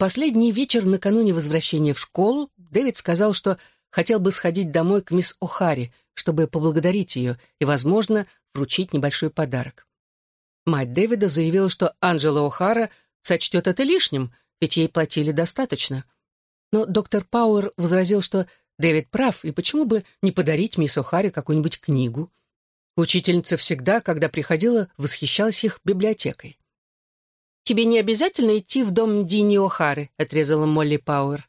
последний вечер накануне возвращения в школу Дэвид сказал, что хотел бы сходить домой к мисс О'Харри, чтобы поблагодарить ее и, возможно, вручить небольшой подарок. Мать Дэвида заявила, что Анджела О'Хара сочтет это лишним, ведь ей платили достаточно. Но доктор Пауэр возразил, что Дэвид прав, и почему бы не подарить мисс О'Харе какую-нибудь книгу? Учительница всегда, когда приходила, восхищалась их библиотекой. «Тебе не обязательно идти в дом Дини О'Хары», — отрезала Молли Пауэр.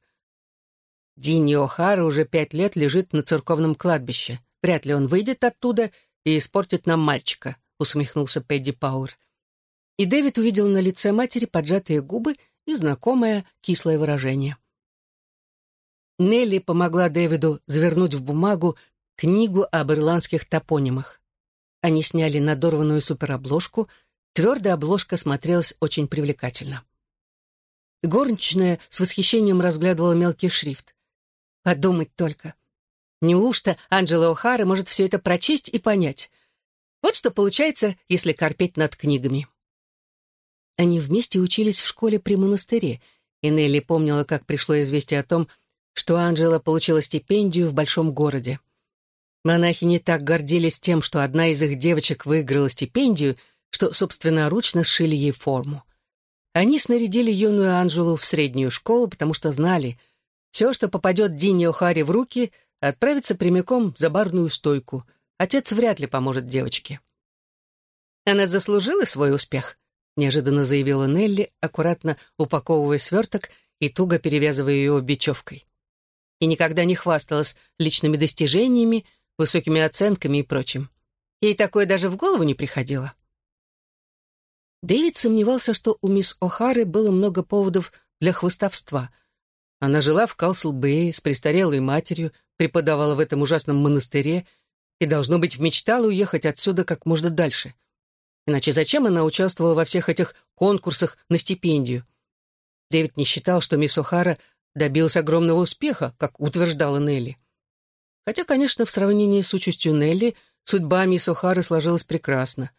Дини О'Хара уже пять лет лежит на церковном кладбище. Вряд ли он выйдет оттуда и испортит нам мальчика», — усмехнулся Пэдди Пауэр. И Дэвид увидел на лице матери поджатые губы и знакомое кислое выражение. Нелли помогла Дэвиду завернуть в бумагу книгу об ирландских топонимах. Они сняли надорванную суперобложку, твердая обложка смотрелась очень привлекательно. Горничная с восхищением разглядывала мелкий шрифт. Подумать только. Неужто Анджела О'Хара может все это прочесть и понять? Вот что получается, если корпеть над книгами. Они вместе учились в школе при монастыре, и Нелли помнила, как пришло известие о том, что Анджела получила стипендию в большом городе. Монахи не так гордились тем, что одна из их девочек выиграла стипендию, что собственноручно сшили ей форму. Они снарядили юную Анжелу в среднюю школу, потому что знали, все, что попадет Дине О'Харе в руки, отправится прямиком за барную стойку. Отец вряд ли поможет девочке. Она заслужила свой успех, неожиданно заявила Нелли, аккуратно упаковывая сверток и туго перевязывая ее бечевкой. И никогда не хвасталась личными достижениями, высокими оценками и прочим. Ей такое даже в голову не приходило. Дэвид сомневался, что у мисс О'Хары было много поводов для хвостовства. Она жила в Калсл-Бэе с престарелой матерью, преподавала в этом ужасном монастыре и, должно быть, мечтала уехать отсюда как можно дальше. Иначе зачем она участвовала во всех этих конкурсах на стипендию? Дэвид не считал, что мисс О'Хара добилась огромного успеха, как утверждала Нелли. Хотя, конечно, в сравнении с участью Нелли, судьба мисс О'Хары сложилась прекрасно.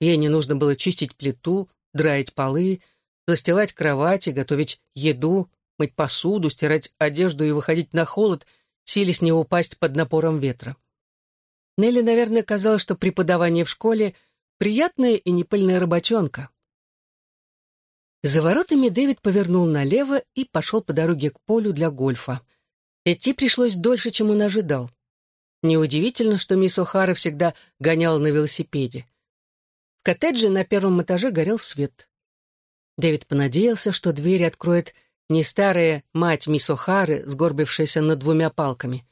Ей не нужно было чистить плиту, драить полы, застилать кровати, готовить еду, мыть посуду, стирать одежду и выходить на холод, силясь не упасть под напором ветра. Нелли, наверное, казалось, что преподавание в школе — приятная и непыльная работенка. За воротами Дэвид повернул налево и пошел по дороге к полю для гольфа. Идти пришлось дольше, чем он ожидал. Неудивительно, что мисс О'Хара всегда гоняла на велосипеде. В коттедже на первом этаже горел свет. Дэвид понадеялся, что дверь откроет не старая мать мисс О'Хары, сгорбившаяся над двумя палками.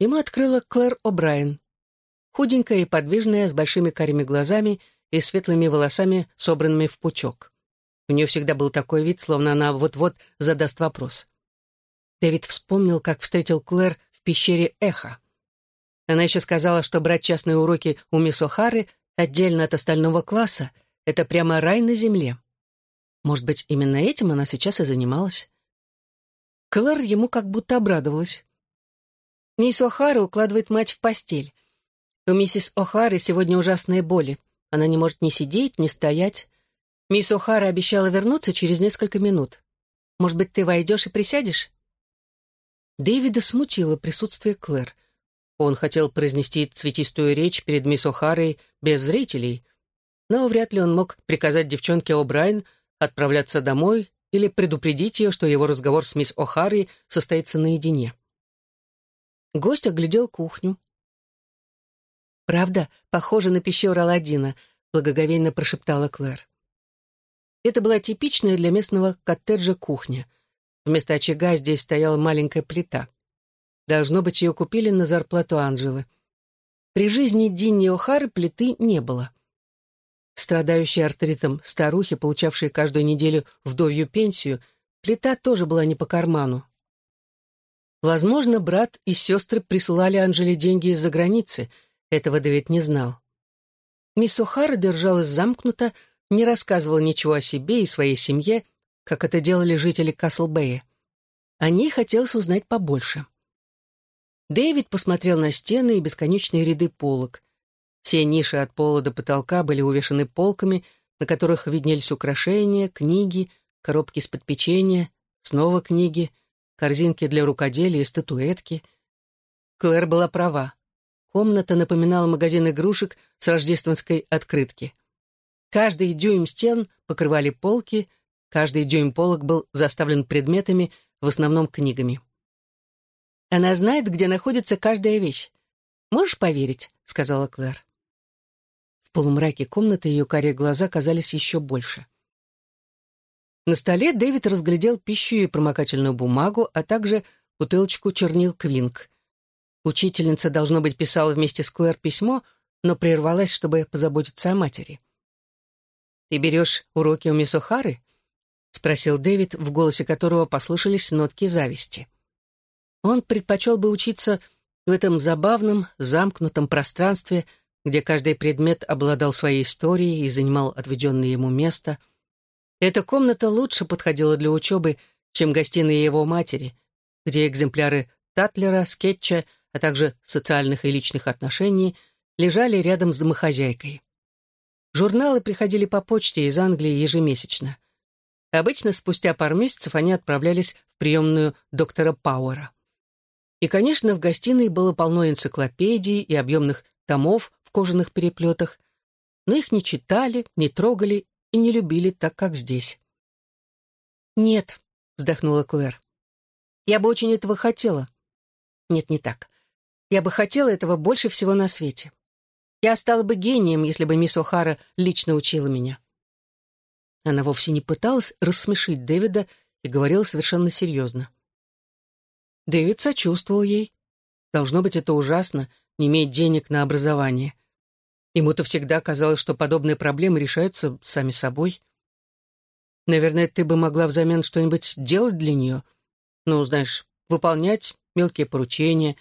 Ему открыла Клэр О'Брайен, худенькая и подвижная, с большими карими глазами и светлыми волосами, собранными в пучок. У нее всегда был такой вид, словно она вот-вот задаст вопрос. Дэвид вспомнил, как встретил Клэр в пещере Эхо. Она еще сказала, что брать частные уроки у мисс О'Хары отдельно от остального класса — это прямо рай на земле. Может быть, именно этим она сейчас и занималась? Клэр ему как будто обрадовалась. Мисс О'Хара укладывает мать в постель. У миссис О'Хары сегодня ужасные боли. Она не может ни сидеть, ни стоять. Мисс О'Хара обещала вернуться через несколько минут. Может быть, ты войдешь и присядешь? Дэвида смутило присутствие Клэр. Он хотел произнести цветистую речь перед мисс О'Харой без зрителей, но вряд ли он мог приказать девчонке О'Брайен отправляться домой или предупредить ее, что его разговор с мисс О'Харой состоится наедине. Гость оглядел кухню. «Правда, похоже на пещеру Аладдина», — благоговейно прошептала Клэр. Это была типичная для местного коттеджа кухня — Вместо очага здесь стояла маленькая плита. Должно быть, ее купили на зарплату Анжелы. При жизни Динни О'Хары плиты не было. Страдающие артритом старухи, получавшие каждую неделю вдовью пенсию, плита тоже была не по карману. Возможно, брат и сестры присылали Анжеле деньги из-за границы, этого Дэвид не знал. Мисс О'Хара держалась замкнуто, не рассказывала ничего о себе и своей семье как это делали жители Каслбэя. О ней хотелось узнать побольше. Дэвид посмотрел на стены и бесконечные ряды полок. Все ниши от пола до потолка были увешаны полками, на которых виднелись украшения, книги, коробки из-под печенья, снова книги, корзинки для рукоделия и статуэтки. Клэр была права. Комната напоминала магазин игрушек с рождественской открытки. Каждый дюйм стен покрывали полки, каждый дюйм полок был заставлен предметами, в основном книгами. Она знает, где находится каждая вещь. «Можешь поверить?» — сказала Клэр. В полумраке комнаты ее карие глаза казались еще больше. На столе Дэвид разглядел пищу и промокательную бумагу, а также бутылочку чернил Квинг. Учительница, должно быть, писала вместе с Клэр письмо, но прервалась, чтобы позаботиться о матери. «Ты берешь уроки у мисс О'Хары?» — спросил Дэвид, в голосе которого послышались нотки зависти. Он предпочел бы учиться в этом забавном, замкнутом пространстве, где каждый предмет обладал своей историей и занимал отведенное ему место. Эта комната лучше подходила для учебы, чем гостиная его матери, где экземпляры Татлера, скетча, а также социальных и личных отношений лежали рядом с домохозяйкой. Журналы приходили по почте из Англии ежемесячно. Обычно спустя пару месяцев они отправлялись в приемную доктора Пауэра. И, конечно, в гостиной было полно энциклопедий и объемных томов в кожаных переплетах, но их не читали, не трогали и не любили так, как здесь. «Нет», — вздохнула Клэр, — «я бы очень этого хотела». «Нет, не так. Я бы хотела этого больше всего на свете. Я стала бы гением, если бы мисс О'Хара лично учила меня». Она вовсе не пыталась рассмешить Дэвида и говорила совершенно серьезно. Дэвид сочувствовал ей. Должно быть, это ужасно, не иметь денег на образование. Ему-то всегда казалось, что подобные проблемы решаются сами собой. Наверное, ты бы могла взамен что-нибудь делать для нее. Ну, знаешь, выполнять мелкие поручения,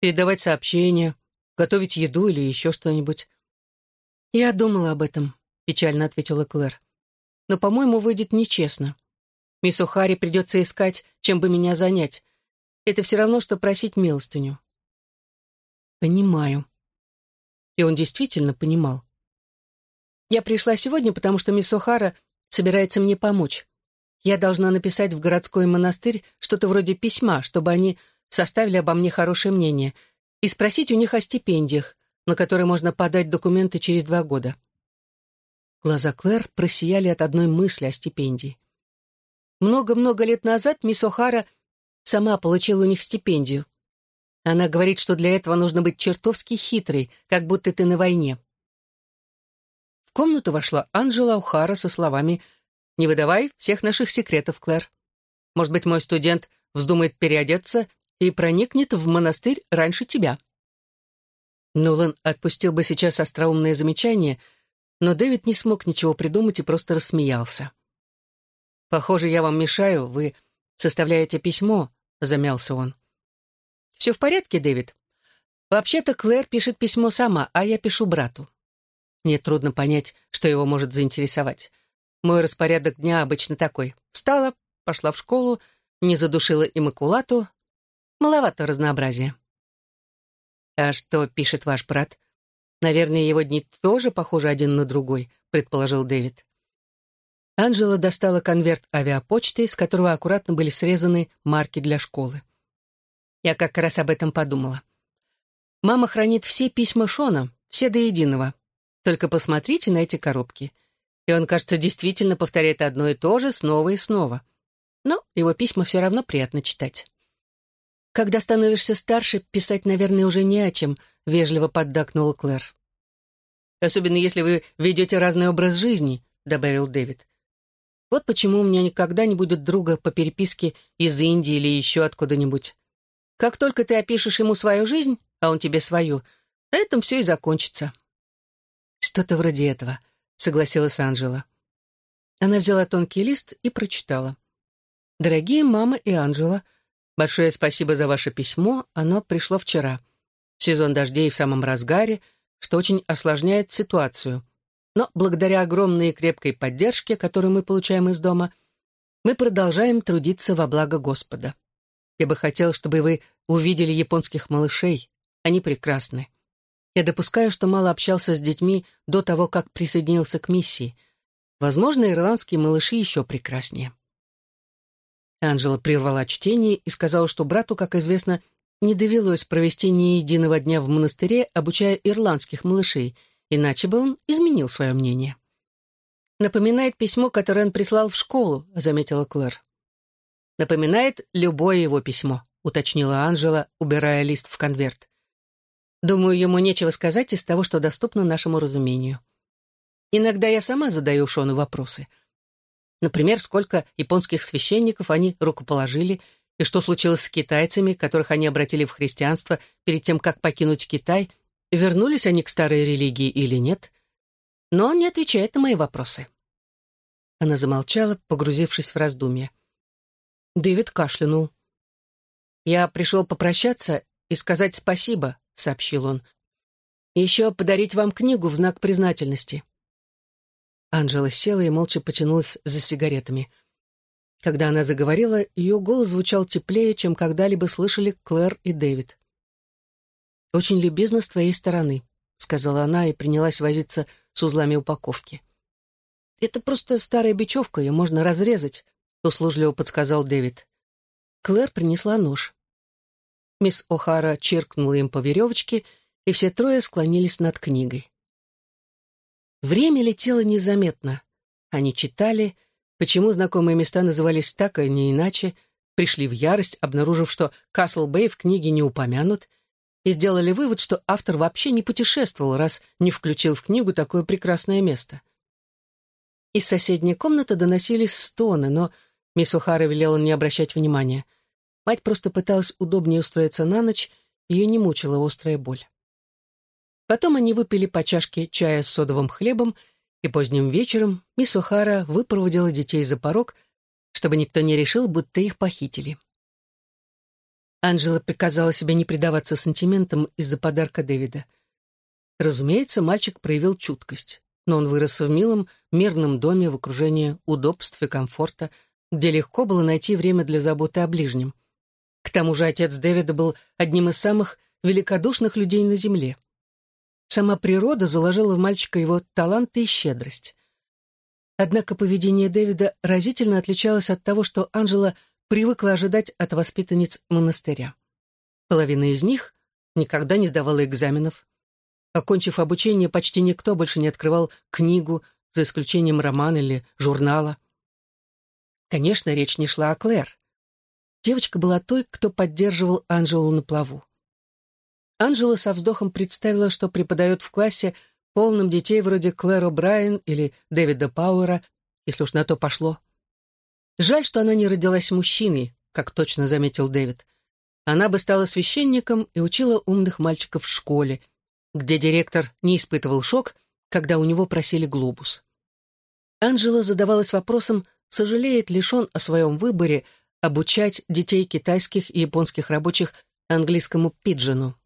передавать сообщения, готовить еду или еще что-нибудь. «Я думала об этом», — печально ответила Клэр. «Но, по-моему, выйдет нечестно. Мисс Ухари придется искать, чем бы меня занять, это все равно, что просить милостыню. Понимаю. И он действительно понимал. Я пришла сегодня, потому что мисс О'Хара собирается мне помочь. Я должна написать в городской монастырь что-то вроде письма, чтобы они составили обо мне хорошее мнение, и спросить у них о стипендиях, на которые можно подать документы через два года. Глаза Клэр просияли от одной мысли о стипендии. Много-много лет назад мисс О'Хара сама получила у них стипендию. Она говорит, что для этого нужно быть чертовски хитрой, как будто ты на войне. В комнату вошла Анжела Ухара со словами «Не выдавай всех наших секретов, Клэр. Может быть, мой студент вздумает переодеться и проникнет в монастырь раньше тебя». Нолан отпустил бы сейчас остроумное замечание, но Дэвид не смог ничего придумать и просто рассмеялся. «Похоже, я вам мешаю, вы составляете письмо», — замялся он. «Все в порядке, Дэвид? Вообще-то Клэр пишет письмо сама, а я пишу брату. Мне трудно понять, что его может заинтересовать. Мой распорядок дня обычно такой. Встала, пошла в школу, не задушила иммакулату. Маловато разнообразия». «А что пишет ваш брат? Наверное, его дни тоже похожи один на другой», — предположил Дэвид. Анжела достала конверт авиапочты, с которого аккуратно были срезаны марки для школы. Я как раз об этом подумала. Мама хранит все письма Шона, все до единого. Только посмотрите на эти коробки. И он, кажется, действительно повторяет одно и то же снова и снова. Но его письма все равно приятно читать. «Когда становишься старше, писать, наверное, уже не о чем», — вежливо поддакнула Клэр. «Особенно если вы ведете разный образ жизни», — добавил Дэвид. Вот почему у меня никогда не будет друга по переписке из Индии или еще откуда-нибудь. Как только ты опишешь ему свою жизнь, а он тебе свою, на этом все и закончится. Что-то вроде этого, согласилась Анжела. Она взяла тонкий лист и прочитала. «Дорогие мама и Анжела, большое спасибо за ваше письмо, оно пришло вчера. Сезон дождей в самом разгаре, что очень осложняет ситуацию. Но благодаря огромной и крепкой поддержке, которую мы получаем из дома, мы продолжаем трудиться во благо Господа. Я бы хотел, чтобы вы увидели японских малышей. Они прекрасны. Я допускаю, что мало общался с детьми до того, как присоединился к миссии. Возможно, ирландские малыши еще прекраснее. Анжела прервала чтение и сказала, что брату, как известно, не довелось провести ни единого дня в монастыре, обучая ирландских малышей, иначе бы он изменил свое мнение. «Напоминает письмо, которое он прислал в школу», — заметила Клэр. «Напоминает любое его письмо», — уточнила Анжела, убирая лист в конверт. «Думаю, ему нечего сказать из того, что доступно нашему разумению. Иногда я сама задаю Шону вопросы. Например, сколько японских священников они рукоположили, и что случилось с китайцами, которых они обратили в христианство перед тем, как покинуть Китай, вернулись они к старой религии или нет. Но он не отвечает на мои вопросы. Она замолчала, погрузившись в раздумья. Дэвид кашлянул. «Я пришел попрощаться и сказать спасибо», — сообщил он. «И еще подарить вам книгу в знак признательности». Анжела села и молча потянулась за сигаретами. Когда она заговорила, ее голос звучал теплее, чем когда-либо слышали Клэр и Дэвид. «Очень любезно с твоей стороны», — сказала она и принялась возиться с узлами упаковки. «Это просто старая бечевка, ее можно разрезать», — услужливо подсказал Дэвид. Клэр принесла нож. Мисс О'Хара чиркнула им по веревочке, и все трое склонились над книгой. Время летело незаметно. Они читали, почему знакомые места назывались так, а не иначе, пришли в ярость, обнаружив, что Касл-Бэй в книге не упомянут, и сделали вывод, что автор вообще не путешествовал, раз не включил в книгу такое прекрасное место. Из соседней комнаты доносились стоны, но мисс Ухара велела не обращать внимания. Мать просто пыталась удобнее устроиться на ночь, ее не мучила острая боль. Потом они выпили по чашке чая с содовым хлебом, и поздним вечером мисс О'Хара выпроводила детей за порог, чтобы никто не решил, будто их похитили. Анжела приказала себе не предаваться сантиментам из-за подарка Дэвида. Разумеется, мальчик проявил чуткость, но он вырос в милом, мирном доме в окружении удобств и комфорта, где легко было найти время для заботы о ближнем. К тому же отец Дэвида был одним из самых великодушных людей на земле. Сама природа заложила в мальчика его таланты и щедрость. Однако поведение Дэвида разительно отличалось от того, что Анжела привыкла ожидать от воспитанниц монастыря. Половина из них никогда не сдавала экзаменов. Окончив обучение, почти никто больше не открывал книгу, за исключением романа или журнала. Конечно, речь не шла о Клэр. Девочка была той, кто поддерживал Анжелу на плаву. Анжела со вздохом представила, что преподает в классе полным детей вроде Клэр О'Брайен или Дэвида Пауэра, если уж на то пошло. Жаль, что она не родилась мужчиной, как точно заметил Дэвид. Она бы стала священником и учила умных мальчиков в школе, где директор не испытывал шок, когда у него просили глобус. Анжела задавалась вопросом, сожалеет ли он о своем выборе обучать детей китайских и японских рабочих английскому пиджину.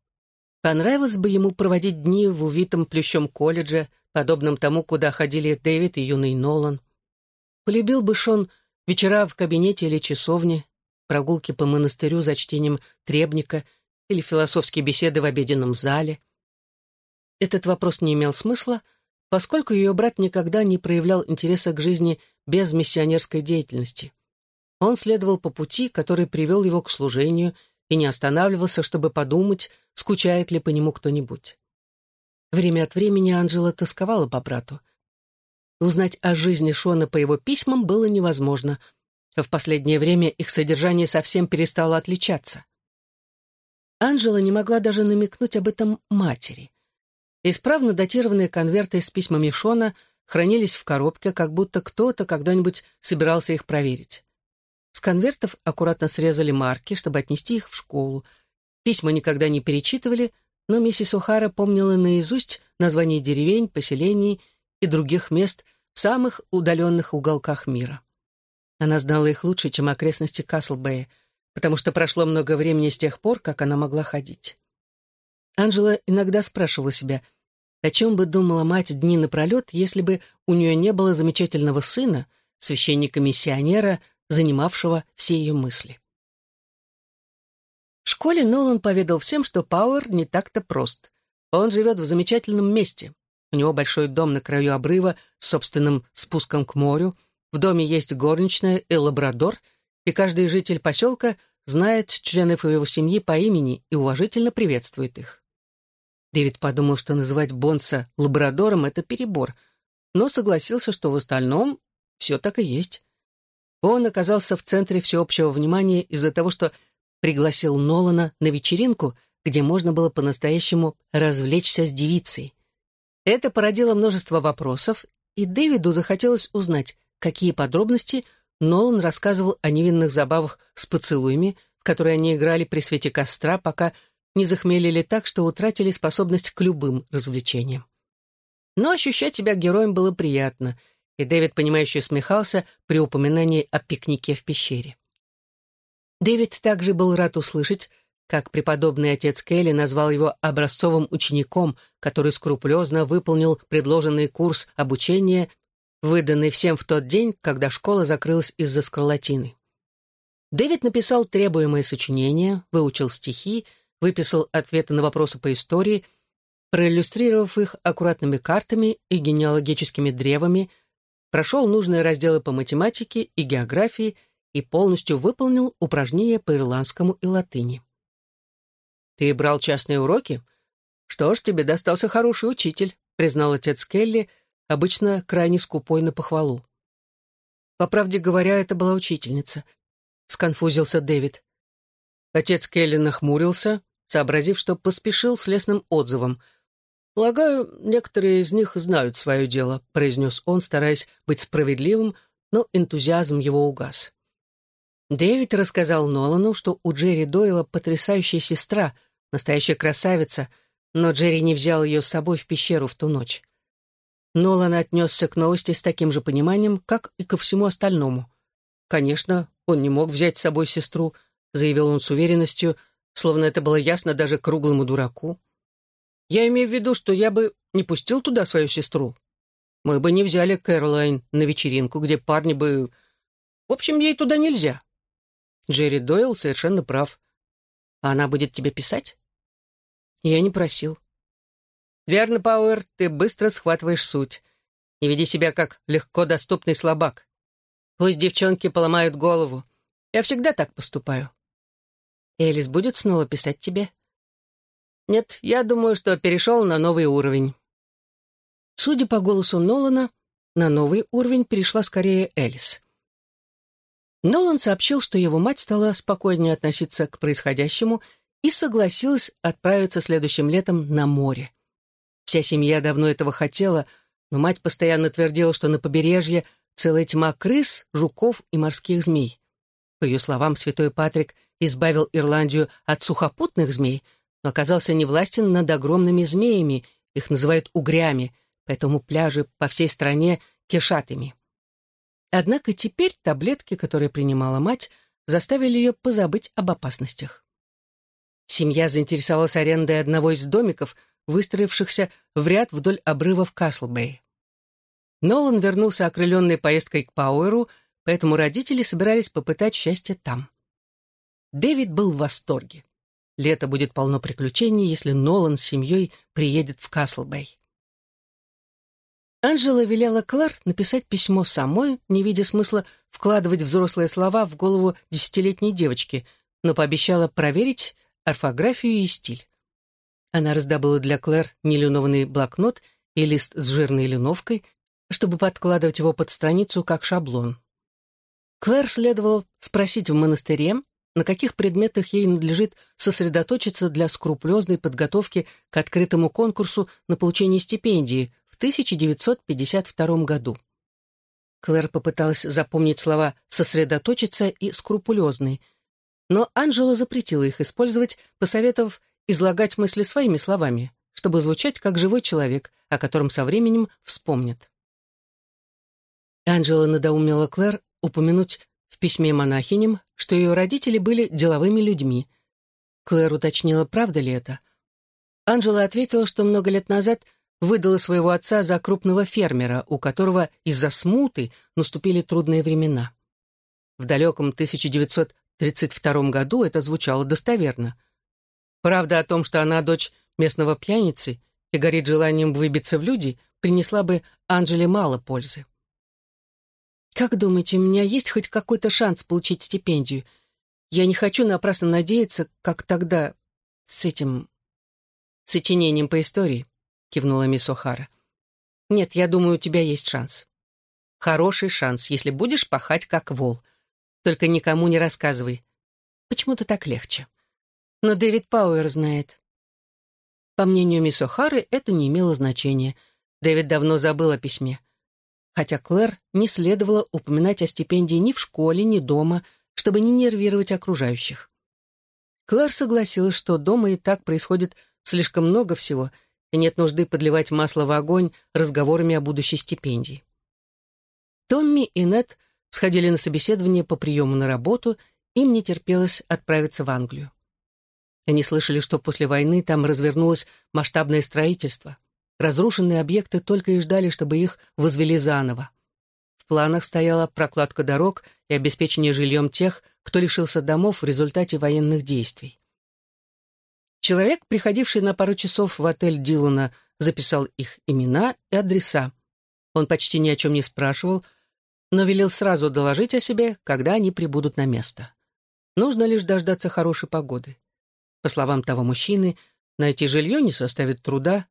Понравилось бы ему проводить дни в увитом плющом колледже, подобном тому, куда ходили Дэвид и юный Нолан. Полюбил бы Шон вечера в кабинете или часовне, прогулки по монастырю за чтением требника или философские беседы в обеденном зале. Этот вопрос не имел смысла, поскольку ее брат никогда не проявлял интереса к жизни без миссионерской деятельности. Он следовал по пути, который привел его к служению, и не останавливался, чтобы подумать, скучает ли по нему кто-нибудь. Время от времени Анжела тосковала по брату. Узнать о жизни Шона по его письмам было невозможно, в последнее время их содержание совсем перестало отличаться. Анжела не могла даже намекнуть об этом матери. Исправно датированные конверты с письмами Шона хранились в коробке, как будто кто-то когда-нибудь собирался их проверить. С конвертов аккуратно срезали марки, чтобы отнести их в школу. Письма никогда не перечитывали, но миссис О'Хара помнила наизусть названия деревень, поселений и других мест в самых удаленных уголках мира. Она знала их лучше, чем окрестности Каслбэя, потому что прошло много времени с тех пор, как она могла ходить. Анжела иногда спрашивала себя, о чем бы думала мать дни напролет, если бы у нее не было замечательного сына, священника-миссионера, занимавшего все ее мысли. В школе Нолан поведал всем, что Пауэр не так-то прост. Он живет в замечательном месте. У него большой дом на краю обрыва с собственным спуском к морю. В доме есть горничная и лабрадор, и каждый житель поселка знает членов его семьи по имени и уважительно приветствует их. Дэвид подумал, что называть Бонса лабрадором — это перебор, но согласился, что в остальном все так и есть. Он оказался в центре всеобщего внимания из-за того, что пригласил Нолана на вечеринку, где можно было по-настоящему развлечься с девицей. Это породило множество вопросов, и Дэвиду захотелось узнать, какие подробности Нолан рассказывал о невинных забавах с поцелуями, в которые они играли при свете костра, пока не захмелели так, что утратили способность к любым развлечениям. Но ощущать себя героем было приятно, и Дэвид, понимающе смехался при упоминании о пикнике в пещере. Дэвид также был рад услышать, как преподобный отец Келли назвал его образцовым учеником, который скрупулезно выполнил предложенный курс обучения, выданный всем в тот день, когда школа закрылась из-за скарлатины. Дэвид написал требуемое сочинение, выучил стихи, выписал ответы на вопросы по истории, проиллюстрировав их аккуратными картами и генеалогическими древами, прошел нужные разделы по математике и географии и полностью выполнил упражнения по ирландскому и латыни. «Ты брал частные уроки? Что ж, тебе достался хороший учитель», признал отец Келли, обычно крайне скупой на похвалу. По правде говоря, это была учительница. Сконфузился Дэвид. Отец Келли нахмурился, сообразив, что поспешил с лесным отзывом. «Полагаю, некоторые из них знают свое дело», — произнес он, стараясь быть справедливым, но энтузиазм его угас. Дэвид рассказал Нолану, что у Джерри Дойла потрясающая сестра — настоящая красавица, но Джерри не взял ее с собой в пещеру в ту ночь. Нолан отнесся к новости с таким же пониманием, как и ко всему остальному. Конечно, он не мог взять с собой сестру, заявил он с уверенностью, словно это было ясно даже круглому дураку. Я имею в виду, что я бы не пустил туда свою сестру. Мы бы не взяли Кэролайн на вечеринку, где парни бы... В общем, ей туда нельзя. Джерри Дойл совершенно прав. А она будет тебе писать? Я не просил. Верно, Пауэр, ты быстро схватываешь суть. Не веди себя как легко доступный слабак. Пусть девчонки поломают голову. Я всегда так поступаю. Элис будет снова писать тебе? Нет, я думаю, что перешел на новый уровень. Судя по голосу Нолана, на новый уровень перешла скорее Элис. Нолан сообщил, что его мать стала спокойнее относиться к происходящему и согласилась отправиться следующим летом на море. Вся семья давно этого хотела, но мать постоянно твердила, что на побережье целая тьма крыс, жуков и морских змей. По ее словам, святой Патрик избавил Ирландию от сухопутных змей, но оказался невластен над огромными змеями, их называют угрями, поэтому пляжи по всей стране кишат ими. Однако теперь таблетки, которые принимала мать, заставили ее позабыть об опасностях. Семья заинтересовалась арендой одного из домиков, выстроившихся в ряд вдоль обрывов Каслбэй. Нолан вернулся окрыленной поездкой к Пауэру, поэтому родители собирались попытать счастье там. Дэвид был в восторге. Лето будет полно приключений, если Нолан с семьей приедет в Каслбэй. Анжела велела Клэр написать письмо самой, не видя смысла вкладывать взрослые слова в голову десятилетней девочки, но пообещала проверить орфографию и стиль. Она раздобыла для Клэр нелинованный блокнот и лист с жирной линовкой, чтобы подкладывать его под страницу как шаблон. Клэр следовало спросить в монастыре, на каких предметах ей надлежит сосредоточиться для скрупулезной подготовки к открытому конкурсу на получение стипендии, 1952 году. Клэр попыталась запомнить слова «сосредоточиться» и «скрупулезный», но Анжела запретила их использовать, посоветовав излагать мысли своими словами, чтобы звучать как живой человек, о котором со временем вспомнят. Анжела надоумила Клэр упомянуть в письме монахиням, что ее родители были деловыми людьми. Клэр уточнила, правда ли это. Анжела ответила, что много лет назад – выдала своего отца за крупного фермера, у которого из-за смуты наступили трудные времена. В далеком 1932 году это звучало достоверно. Правда о том, что она дочь местного пьяницы и горит желанием выбиться в люди, принесла бы Анжеле мало пользы. Как думаете, у меня есть хоть какой-то шанс получить стипендию? Я не хочу напрасно надеяться, как тогда с этим сочинением по истории, кивнула мисс О'Хара. Нет, я думаю, у тебя есть шанс. Хороший шанс, если будешь пахать как вол. Только никому не рассказывай. Почему-то так легче. Но Дэвид Пауэр знает. По мнению мисс О'Хары, это не имело значения. Дэвид давно забыл о письме хотя Клэр не следовало упоминать о стипендии ни в школе, ни дома, чтобы не нервировать окружающих. Клэр согласилась, что дома и так происходит слишком много всего, и нет нужды подливать масло в огонь разговорами о будущей стипендии. Томми и Нет сходили на собеседование по приему на работу, им не терпелось отправиться в Англию. Они слышали, что после войны там развернулось масштабное строительство — Разрушенные объекты только и ждали, чтобы их возвели заново. В планах стояла прокладка дорог и обеспечение жильем тех, кто лишился домов в результате военных действий. Человек, приходивший на пару часов в отель Дилана, записал их имена и адреса. Он почти ни о чем не спрашивал, но велел сразу доложить о себе, когда они прибудут на место. Нужно лишь дождаться хорошей погоды. По словам того мужчины, найти жилье не составит труда,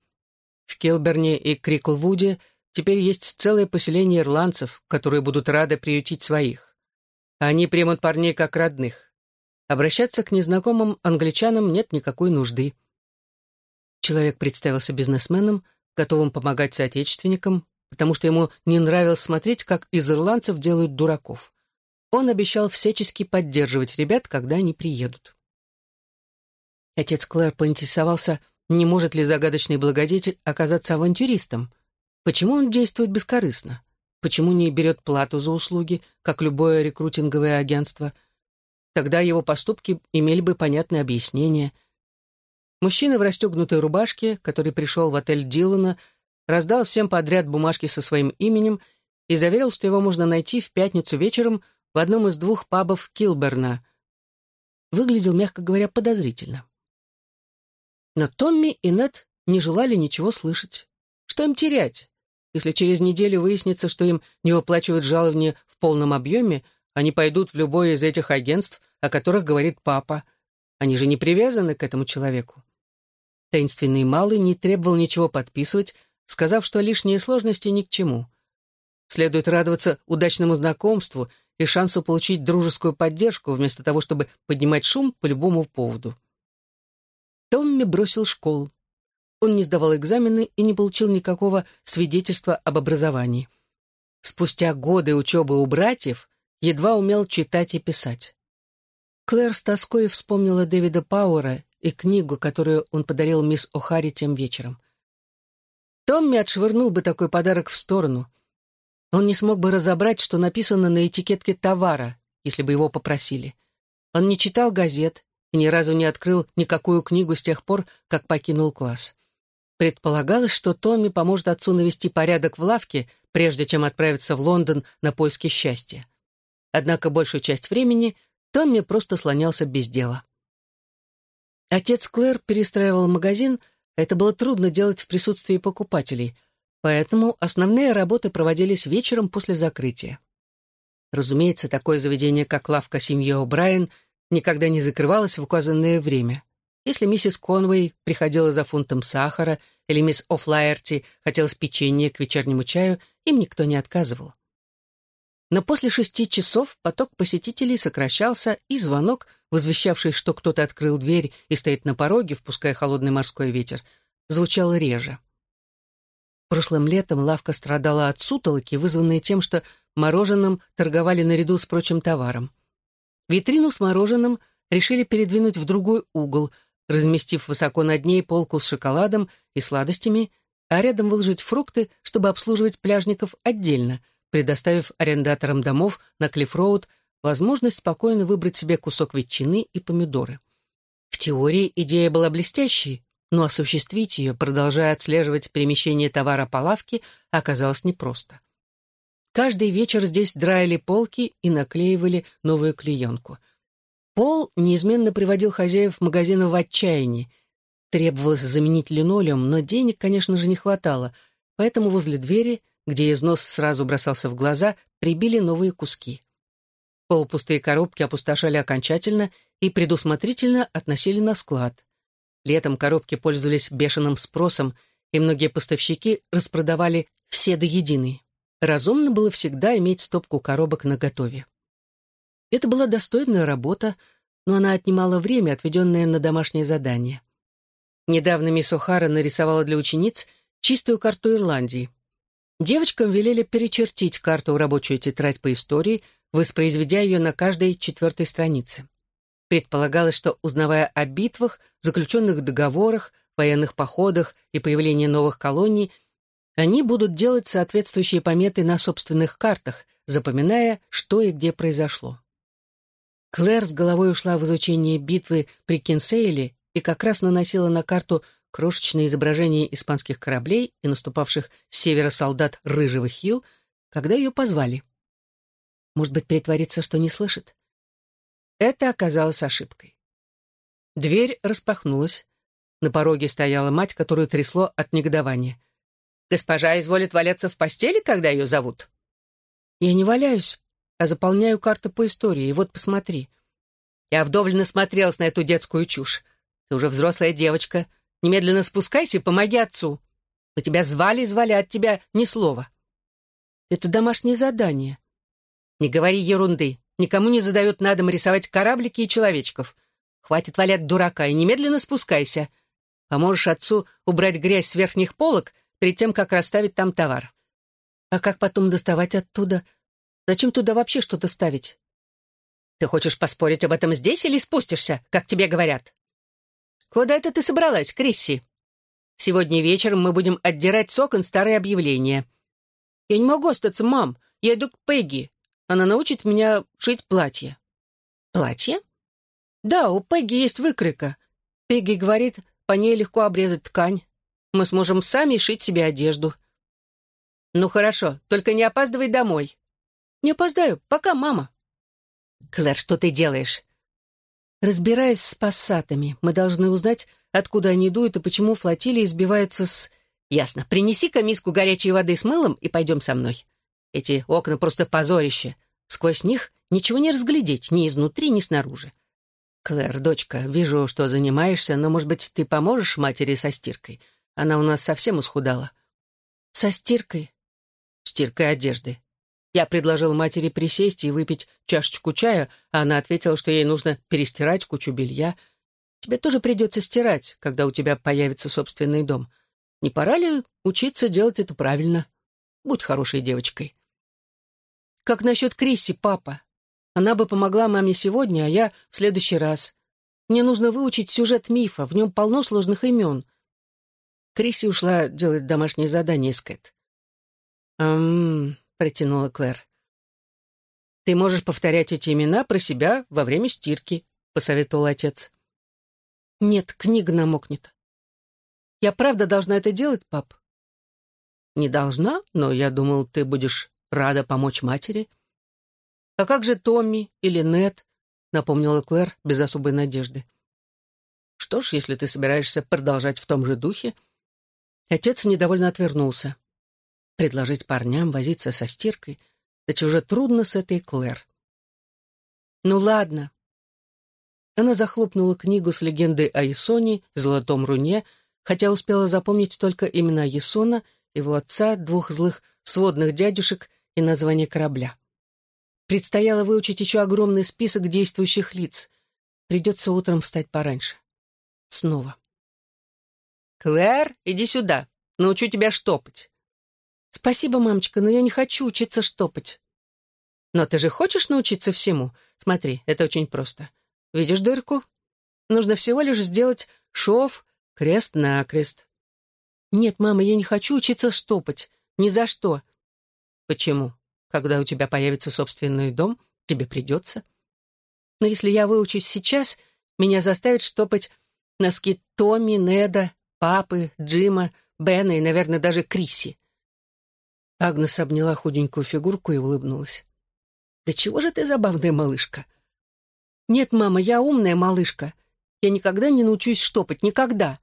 в Келберне и Криклвуде теперь есть целое поселение ирландцев, которые будут рады приютить своих. Они примут парней как родных. Обращаться к незнакомым англичанам нет никакой нужды. Человек представился бизнесменом, готовым помогать соотечественникам, потому что ему не нравилось смотреть, как из ирландцев делают дураков. Он обещал всячески поддерживать ребят, когда они приедут. Отец Клэр поинтересовался, не может ли загадочный благодетель оказаться авантюристом? Почему он действует бескорыстно? Почему не берет плату за услуги, как любое рекрутинговое агентство? Тогда его поступки имели бы понятное объяснение. Мужчина в расстегнутой рубашке, который пришел в отель Дилана, раздал всем подряд бумажки со своим именем и заверил, что его можно найти в пятницу вечером в одном из двух пабов Килберна. Выглядел, мягко говоря, подозрительно. Но Томми и Нед не желали ничего слышать. Что им терять? Если через неделю выяснится, что им не выплачивают жалования в полном объеме, они пойдут в любое из этих агентств, о которых говорит папа. Они же не привязаны к этому человеку. Таинственный малый не требовал ничего подписывать, сказав, что лишние сложности ни к чему. Следует радоваться удачному знакомству и шансу получить дружескую поддержку, вместо того, чтобы поднимать шум по любому поводу. Томми бросил школу. Он не сдавал экзамены и не получил никакого свидетельства об образовании. Спустя годы учебы у братьев едва умел читать и писать. Клэр с тоской вспомнила Дэвида Пауэра и книгу, которую он подарил мисс О'Харри тем вечером. Томми отшвырнул бы такой подарок в сторону. Он не смог бы разобрать, что написано на этикетке товара, если бы его попросили. Он не читал газет, и ни разу не открыл никакую книгу с тех пор, как покинул класс. Предполагалось, что Томми поможет отцу навести порядок в лавке, прежде чем отправиться в Лондон на поиски счастья. Однако большую часть времени Томми просто слонялся без дела. Отец Клэр перестраивал магазин, это было трудно делать в присутствии покупателей, поэтому основные работы проводились вечером после закрытия. Разумеется, такое заведение, как лавка семьи О'Брайен — никогда не закрывалась в указанное время. Если миссис Конвей приходила за фунтом сахара или мисс О'Флаерти хотела печенье к вечернему чаю, им никто не отказывал. Но после шести часов поток посетителей сокращался, и звонок, возвещавший, что кто-то открыл дверь и стоит на пороге, впуская холодный морской ветер, звучал реже. Прошлым летом лавка страдала от сутолоки, вызванной тем, что мороженым торговали наряду с прочим товаром. Витрину с мороженым решили передвинуть в другой угол, разместив высоко над ней полку с шоколадом и сладостями, а рядом выложить фрукты, чтобы обслуживать пляжников отдельно, предоставив арендаторам домов на Клифф-Роуд возможность спокойно выбрать себе кусок ветчины и помидоры. В теории идея была блестящей, но осуществить ее, продолжая отслеживать перемещение товара по лавке, оказалось непросто. Каждый вечер здесь драили полки и наклеивали новую клеенку. Пол неизменно приводил хозяев магазина в отчаяние. Требовалось заменить линолеум, но денег, конечно же, не хватало, поэтому возле двери, где износ сразу бросался в глаза, прибили новые куски. Полупустые коробки опустошали окончательно и предусмотрительно относили на склад. Летом коробки пользовались бешеным спросом, и многие поставщики распродавали все до единой. Разумно было всегда иметь стопку коробок наготове. Это была достойная работа, но она отнимала время, отведенное на домашнее задание. Недавно мисс О'Хара нарисовала для учениц чистую карту Ирландии. Девочкам велели перечертить карту рабочую тетрадь по истории, воспроизведя ее на каждой четвертой странице. Предполагалось, что, узнавая о битвах, заключенных договорах, военных походах и появлении новых колоний, они будут делать соответствующие пометы на собственных картах, запоминая, что и где произошло. Клэр с головой ушла в изучение битвы при Кинсейле и как раз наносила на карту крошечные изображения испанских кораблей и наступавших с севера солдат Рыжего Хью, когда ее позвали. Может быть, притвориться, что не слышит? Это оказалось ошибкой. Дверь распахнулась. На пороге стояла мать, которую трясло от негодования. «Госпожа изволит валяться в постели, когда ее зовут?» «Я не валяюсь, а заполняю карты по истории, вот посмотри». «Я вдоволь насмотрелась на эту детскую чушь. Ты уже взрослая девочка. Немедленно спускайся и помоги отцу. Мы тебя звали, звали, от тебя ни слова». «Это домашнее задание». «Не говори ерунды. Никому не задают на дом рисовать кораблики и человечков. Хватит валять дурака и немедленно спускайся. Поможешь отцу убрать грязь с верхних полок перед тем, как расставить там товар. А как потом доставать оттуда? Зачем туда вообще что-то ставить? Ты хочешь поспорить об этом здесь или спустишься, как тебе говорят? Куда это ты собралась, Крисси? Сегодня вечером мы будем отдирать с окон старые объявления. Я не могу остаться, мам. Я иду к Пегги. Она научит меня шить платье. Платье? Да, у Пегги есть выкройка. Пегги говорит, по ней легко обрезать ткань. Мы сможем сами шить себе одежду. Ну хорошо, только не опаздывай домой. Не опоздаю. Пока, мама. Клэр, что ты делаешь? Разбираюсь с пассатами. Мы должны узнать, откуда они дуют и почему флотилия избивается с... Ясно. Принеси-ка миску горячей воды с мылом и пойдем со мной. Эти окна просто позорище. Сквозь них ничего не разглядеть ни изнутри, ни снаружи. Клэр, дочка, вижу, что занимаешься, но, может быть, ты поможешь матери со стиркой? Она у нас совсем усхудала. Со стиркой? Стиркой одежды. Я предложил матери присесть и выпить чашечку чая, а она ответила, что ей нужно перестирать кучу белья. Тебе тоже придется стирать, когда у тебя появится собственный дом. Не пора ли учиться делать это правильно? Будь хорошей девочкой. Как насчет Крисси, папа? Она бы помогла маме сегодня, а я в следующий раз. Мне нужно выучить сюжет мифа, в нем полно сложных имен. Крисси ушла делать домашнее задание с Кэт. Протянула Клэр. «Ты можешь повторять эти имена про себя во время стирки», — посоветовал отец. «Нет, книга намокнет. Я правда должна это делать, пап?» «Не должна, но я думал, ты будешь рада помочь матери». «А как же Томми или Нет?» — напомнила Клэр без особой надежды. «Что ж, если ты собираешься продолжать в том же духе...» Отец недовольно отвернулся. Предложить парням возиться со стиркой — это уже трудно с этой Клэр. «Ну ладно». Она захлопнула книгу с легендой о Исоне, Золотом Руне, хотя успела запомнить только имена Есона — его отца, двух злых сводных дядюшек и название корабля. Предстояло выучить еще огромный список действующих лиц. Придется утром встать пораньше. Снова. «Клэр, иди сюда. Научу тебя штопать». «Спасибо, мамочка, но я не хочу учиться штопать». «Но ты же хочешь научиться всему? Смотри, это очень просто. Видишь дырку? Нужно всего лишь сделать шов крест-накрест. «Нет, мама, я не хочу учиться штопать. Ни за что». «Почему? Когда у тебя появится собственный дом, тебе придется». «Но если я выучусь сейчас, меня заставят штопать носки Томми, Неда, папы, Джима, Бена и, наверное, даже Крисси». Агнес обняла худенькую фигурку и улыбнулась. «Да чего же ты забавная малышка?» «Нет, мама, я умная малышка. Я никогда не научусь штопать, никогда.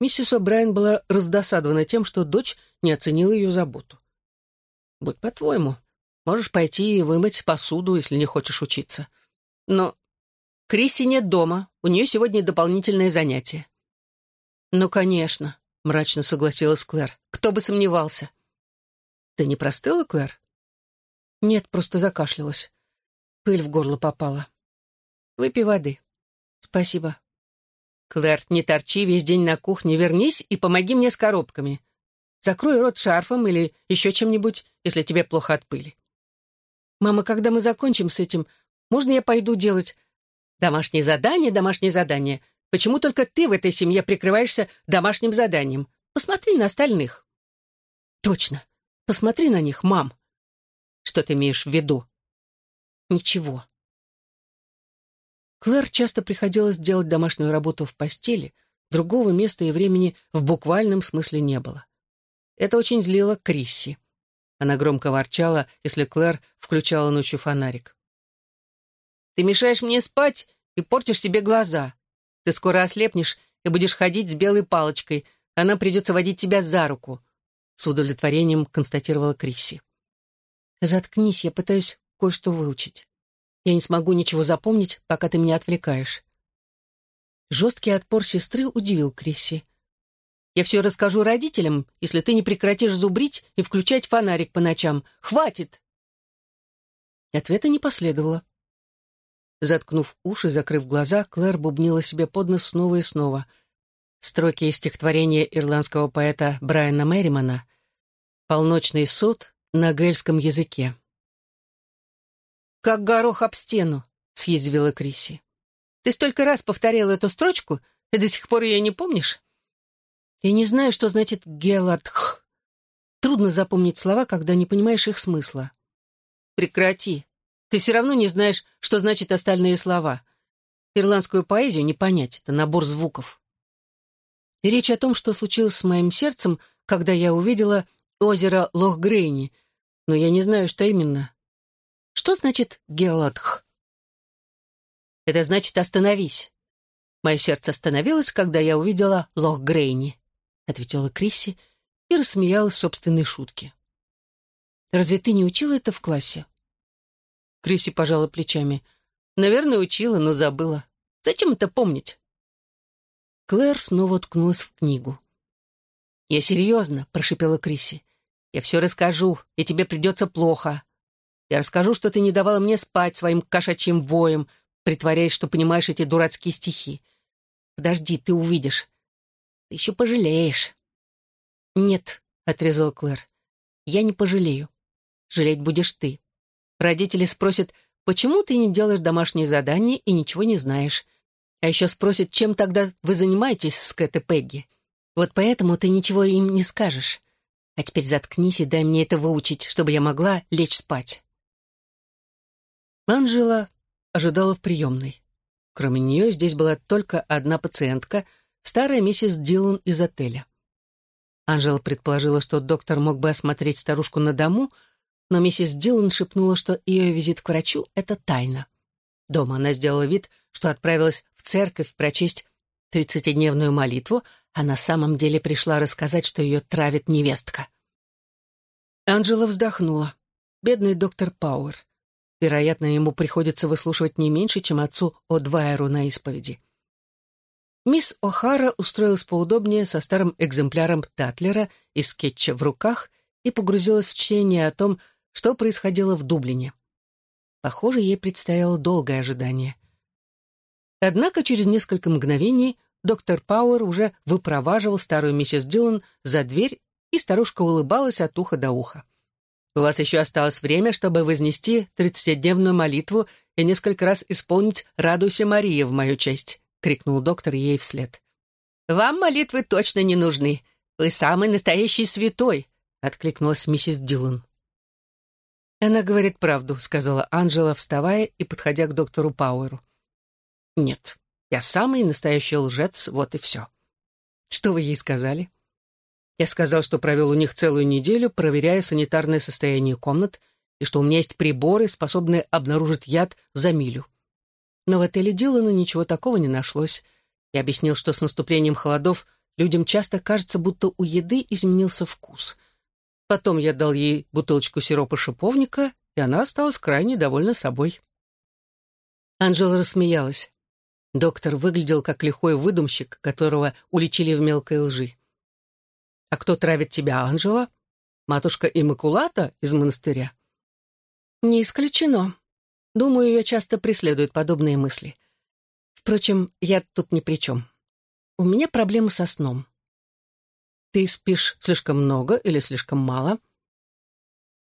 Миссис О'Брайен была раздосадована тем, что дочь не оценила ее заботу. «Будь по-твоему, Можешь пойти и вымыть посуду, если не хочешь учиться. Но Криси нет дома, у нее сегодня дополнительное занятие». «Ну, конечно», — мрачно согласилась Клэр. «Кто бы сомневался». «Ты не простыла, Клэр?» «Нет, просто закашлялась. Пыль в горло попала. Выпей воды». «Спасибо». «Клэр, не торчи весь день на кухне, вернись и помоги мне с коробками. Закрой рот шарфом или еще чем-нибудь, если тебе плохо от пыли». «Мама, когда мы закончим с этим, можно я пойду делать...» «Домашнее задание, домашнее задание. Почему только ты в этой семье прикрываешься домашним заданием? Посмотри на остальных». «Точно. Посмотри на них, мам». «Что ты имеешь в виду?» «Ничего». Клэр часто приходилось делать домашнюю работу в постели, другого места и времени в буквальном смысле не было. Это очень злило Крисси. Она громко ворчала, если Клэр включала ночью фонарик. «Ты мешаешь мне спать и портишь себе глаза. Ты скоро ослепнешь и будешь ходить с белой палочкой. Она придется водить тебя за руку», — с удовлетворением констатировала Крисси. «Заткнись, я пытаюсь кое-что выучить. Я не смогу ничего запомнить, пока ты меня отвлекаешь». Жесткий отпор сестры удивил Крисси. Я все расскажу родителям, если ты не прекратишь зубрить и включать фонарик по ночам. Хватит!» И ответа не последовало. Заткнув уши, закрыв глаза, Клэр бубнила себе под нос снова и снова. Строки из стихотворения ирландского поэта Брайана Мерримана «Полночный суд на гельском языке». «Как горох об стену», — съязвила Криси. «Ты столько раз повторяла эту строчку, и до сих пор ее не помнишь?» Я не знаю, что значит «гелатх». Трудно запомнить слова, когда не понимаешь их смысла. Прекрати. Ты все равно не знаешь, что значат остальные слова. Ирландскую поэзию не понять, это набор звуков. Речь о том, что случилось с моим сердцем, когда я увидела озеро Лохгрейни, но я не знаю, что именно. Что значит «гелатх»? Это значит «остановись». Мое сердце остановилось, когда я увидела Лохгрейни. — ответила Крисси и рассмеялась собственной шутке. «Разве ты не учила это в классе?» Крисси пожала плечами. «Наверное, учила, но забыла. Зачем это помнить?» Клэр снова уткнулась в книгу. «Я серьезно», — прошипела Крисси. «Я все расскажу, и тебе придется плохо. Я расскажу, что ты не давала мне спать своим кошачьим воем, притворяясь, что понимаешь эти дурацкие стихи. Подожди, ты увидишь. Ты еще пожалеешь». «Нет», — отрезал Клэр, — «я не пожалею. Жалеть будешь ты. Родители спросят, почему ты не делаешь домашние задания и ничего не знаешь. А еще спросят, чем тогда вы занимаетесь с Кэт и Пегги. Вот поэтому ты ничего им не скажешь. А теперь заткнись и дай мне это выучить, чтобы я могла лечь спать». Анжела ожидала в приемной. Кроме нее здесь была только одна пациентка — старая миссис Дилан из отеля. Анжела предположила, что доктор мог бы осмотреть старушку на дому, но миссис Дилан шепнула, что ее визит к врачу — это тайна. Дома она сделала вид, что отправилась в церковь прочесть тридцатидневную молитву, а на самом деле пришла рассказать, что ее травит невестка. Анжела вздохнула. Бедный доктор Пауэр. Вероятно, ему приходится выслушивать не меньше, чем отцу О'Двайеру на исповеди. Мисс О'Хара устроилась поудобнее со старым экземпляром Татлера и скетча в руках и погрузилась в чтение о том, что происходило в Дублине. Похоже, ей предстояло долгое ожидание. Однако через несколько мгновений доктор Пауэр уже выпроваживал старую миссис Дилан за дверь, и старушка улыбалась от уха до уха. «У вас еще осталось время, чтобы вознести тридцатидневную молитву и несколько раз исполнить «Радуйся, Мария» в мою честь крикнул доктор ей вслед. «Вам молитвы точно не нужны. Вы самый настоящий святой», — откликнулась миссис Дилан. «Она говорит правду», — сказала Анжела, вставая и подходя к доктору Пауэру. «Нет, я самый настоящий лжец, вот и все». «Что вы ей сказали?» Я сказал, что провел у них целую неделю, проверяя санитарное состояние комнат, и что у меня есть приборы, способные обнаружить яд за милю. Но в отеле Дилана ничего такого не нашлось. Я объяснил, что с наступлением холодов людям часто кажется, будто у еды изменился вкус. Потом я дал ей бутылочку сиропа шиповника и она осталась крайне довольна собой. Анжела рассмеялась. Доктор выглядел как лихой выдумщик, которого уличили в мелкой лжи. «А кто травит тебя, Анжела? Матушка Иммакулата из монастыря?» «Не исключено. Думаю, ее часто преследуют подобные мысли. Впрочем, я тут ни при чем. У меня проблемы со сном». «Ты спишь слишком много или слишком мало?»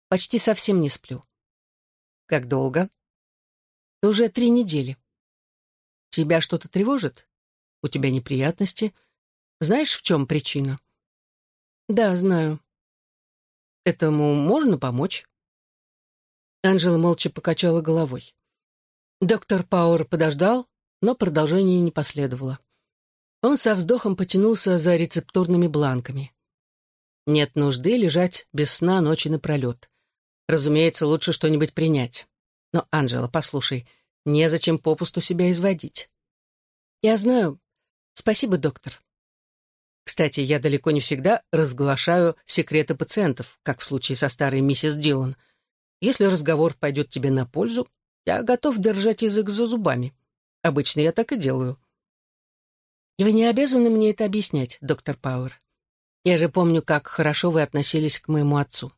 «Почти совсем не сплю». «Как долго?» «Уже три недели». «Тебя что-то тревожит? У тебя неприятности? Знаешь, в чем причина?» «Да, знаю». «Этому можно помочь?» Анжела молча покачала головой. Доктор Пауэр подождал, но продолжение не последовало. Он со вздохом потянулся за рецептурными бланками. Нет нужды лежать без сна ночи напролет. Разумеется, лучше что-нибудь принять. Но, Анжела, послушай, незачем попусту себя изводить. Я знаю. Спасибо, доктор. Кстати, я далеко не всегда разглашаю секреты пациентов, как в случае со старой миссис Дилан. Если разговор пойдет тебе на пользу, я готов держать язык за зубами. Обычно я так и делаю. Вы не обязаны мне это объяснять, доктор Пауэр. Я же помню, как хорошо вы относились к моему отцу.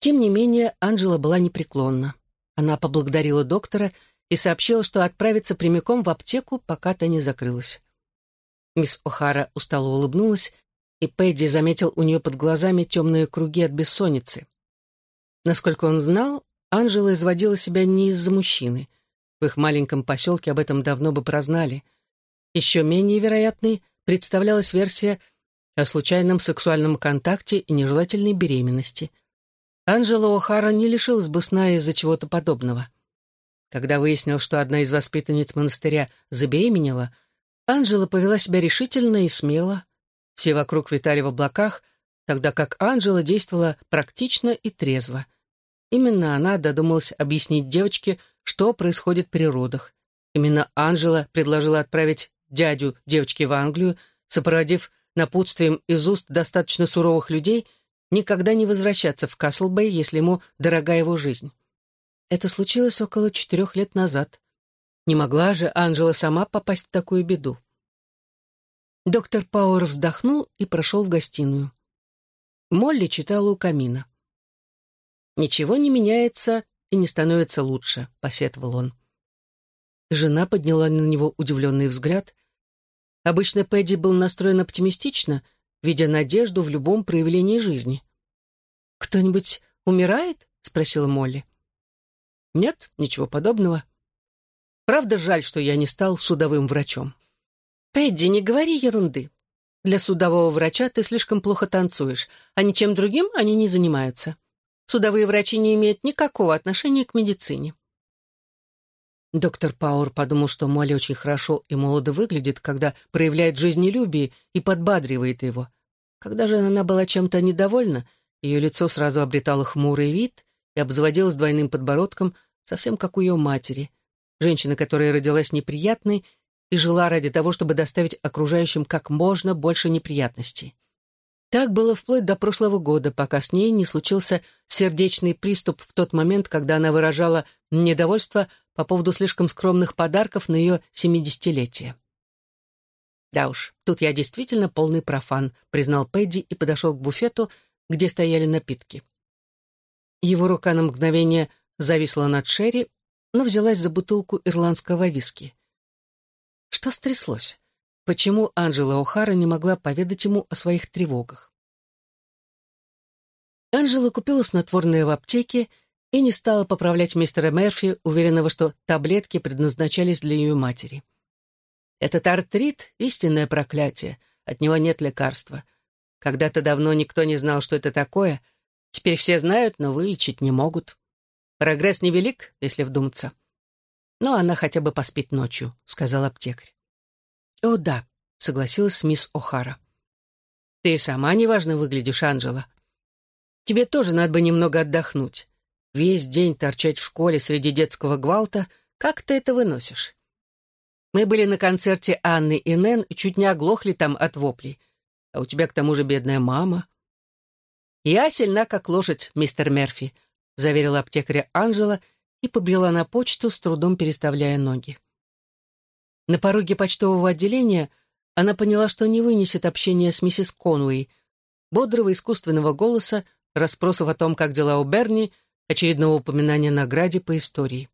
Тем не менее, Анжела была непреклонна. Она поблагодарила доктора и сообщила, что отправится прямиком в аптеку, пока та не закрылась. Мисс О'Хара устало улыбнулась, и Пэдди заметил у нее под глазами темные круги от бессонницы. Насколько он знал, Анжела изводила себя не из-за мужчины. В их маленьком поселке об этом давно бы прознали. Еще менее вероятной представлялась версия о случайном сексуальном контакте и нежелательной беременности. Анжела О'Хара не лишилась бы сна из-за чего-то подобного. Когда выяснил, что одна из воспитанниц монастыря забеременела, Анжела повела себя решительно и смело. Все вокруг витали в облаках, тогда как Анжела действовала практично и трезво. Именно она додумалась объяснить девочке, что происходит при родах. Именно Анжела предложила отправить дядю девочки в Англию, сопроводив напутствием из уст достаточно суровых людей никогда не возвращаться в Каслбэй, если ему дорога его жизнь. Это случилось около четырех лет назад. Не могла же Анжела сама попасть в такую беду. Доктор Пауэр вздохнул и прошел в гостиную. Молли читала у камина. «Ничего не меняется и не становится лучше», — посетовал он. Жена подняла на него удивленный взгляд. Обычно Пэдди был настроен оптимистично, видя надежду в любом проявлении жизни. «Кто-нибудь умирает?» — спросила Молли. «Нет, ничего подобного. Правда, жаль, что я не стал судовым врачом. Пэдди, не говори ерунды. Для судового врача ты слишком плохо танцуешь, а ничем другим они не занимаются. Судовые врачи не имеют никакого отношения к медицине. Доктор Пауэр подумал, что Молли очень хорошо и молодо выглядит, когда проявляет жизнелюбие и подбадривает его. Когда же она была чем-то недовольна, ее лицо сразу обретало хмурый вид и обзаводилось двойным подбородком, совсем как у ее матери — женщина, которая родилась неприятной и жила ради того, чтобы доставить окружающим как можно больше неприятностей. Так было вплоть до прошлого года, пока с ней не случился сердечный приступ в тот момент, когда она выражала недовольство по поводу слишком скромных подарков на ее семидесятилетие. «Да уж, тут я действительно полный профан», — признал Пэдди и подошел к буфету, где стояли напитки. Его рука на мгновение зависла над Шерри, но взялась за бутылку ирландского виски. Что стряслось? Почему Анжела О'Хара не могла поведать ему о своих тревогах? Анжела купила снотворное в аптеке и не стала поправлять мистера Мерфи, уверенного, что таблетки предназначались для ее матери. Этот артрит — истинное проклятие, от него нет лекарства. Когда-то давно никто не знал, что это такое, теперь все знают, но вылечить не могут. Прогресс невелик, если вдуматься. Но она хотя бы поспит ночью, сказал аптекарь. О, да, согласилась мисс О'Хара. Ты сама неважно выглядишь, Анжела. Тебе тоже надо бы немного отдохнуть. Весь день торчать в школе среди детского гвалта, как ты это выносишь? Мы были на концерте Анны и Нэн и чуть не оглохли там от воплей. А у тебя к тому же бедная мама. Я сильна, как лошадь, мистер Мерфи, — заверила аптекаря Анжела и побрела на почту, с трудом переставляя ноги. На пороге почтового отделения она поняла, что не вынесет общения с миссис Конуэй, бодрого искусственного голоса, расспросов о том, как дела у Берни, очередного упоминания о награде по истории.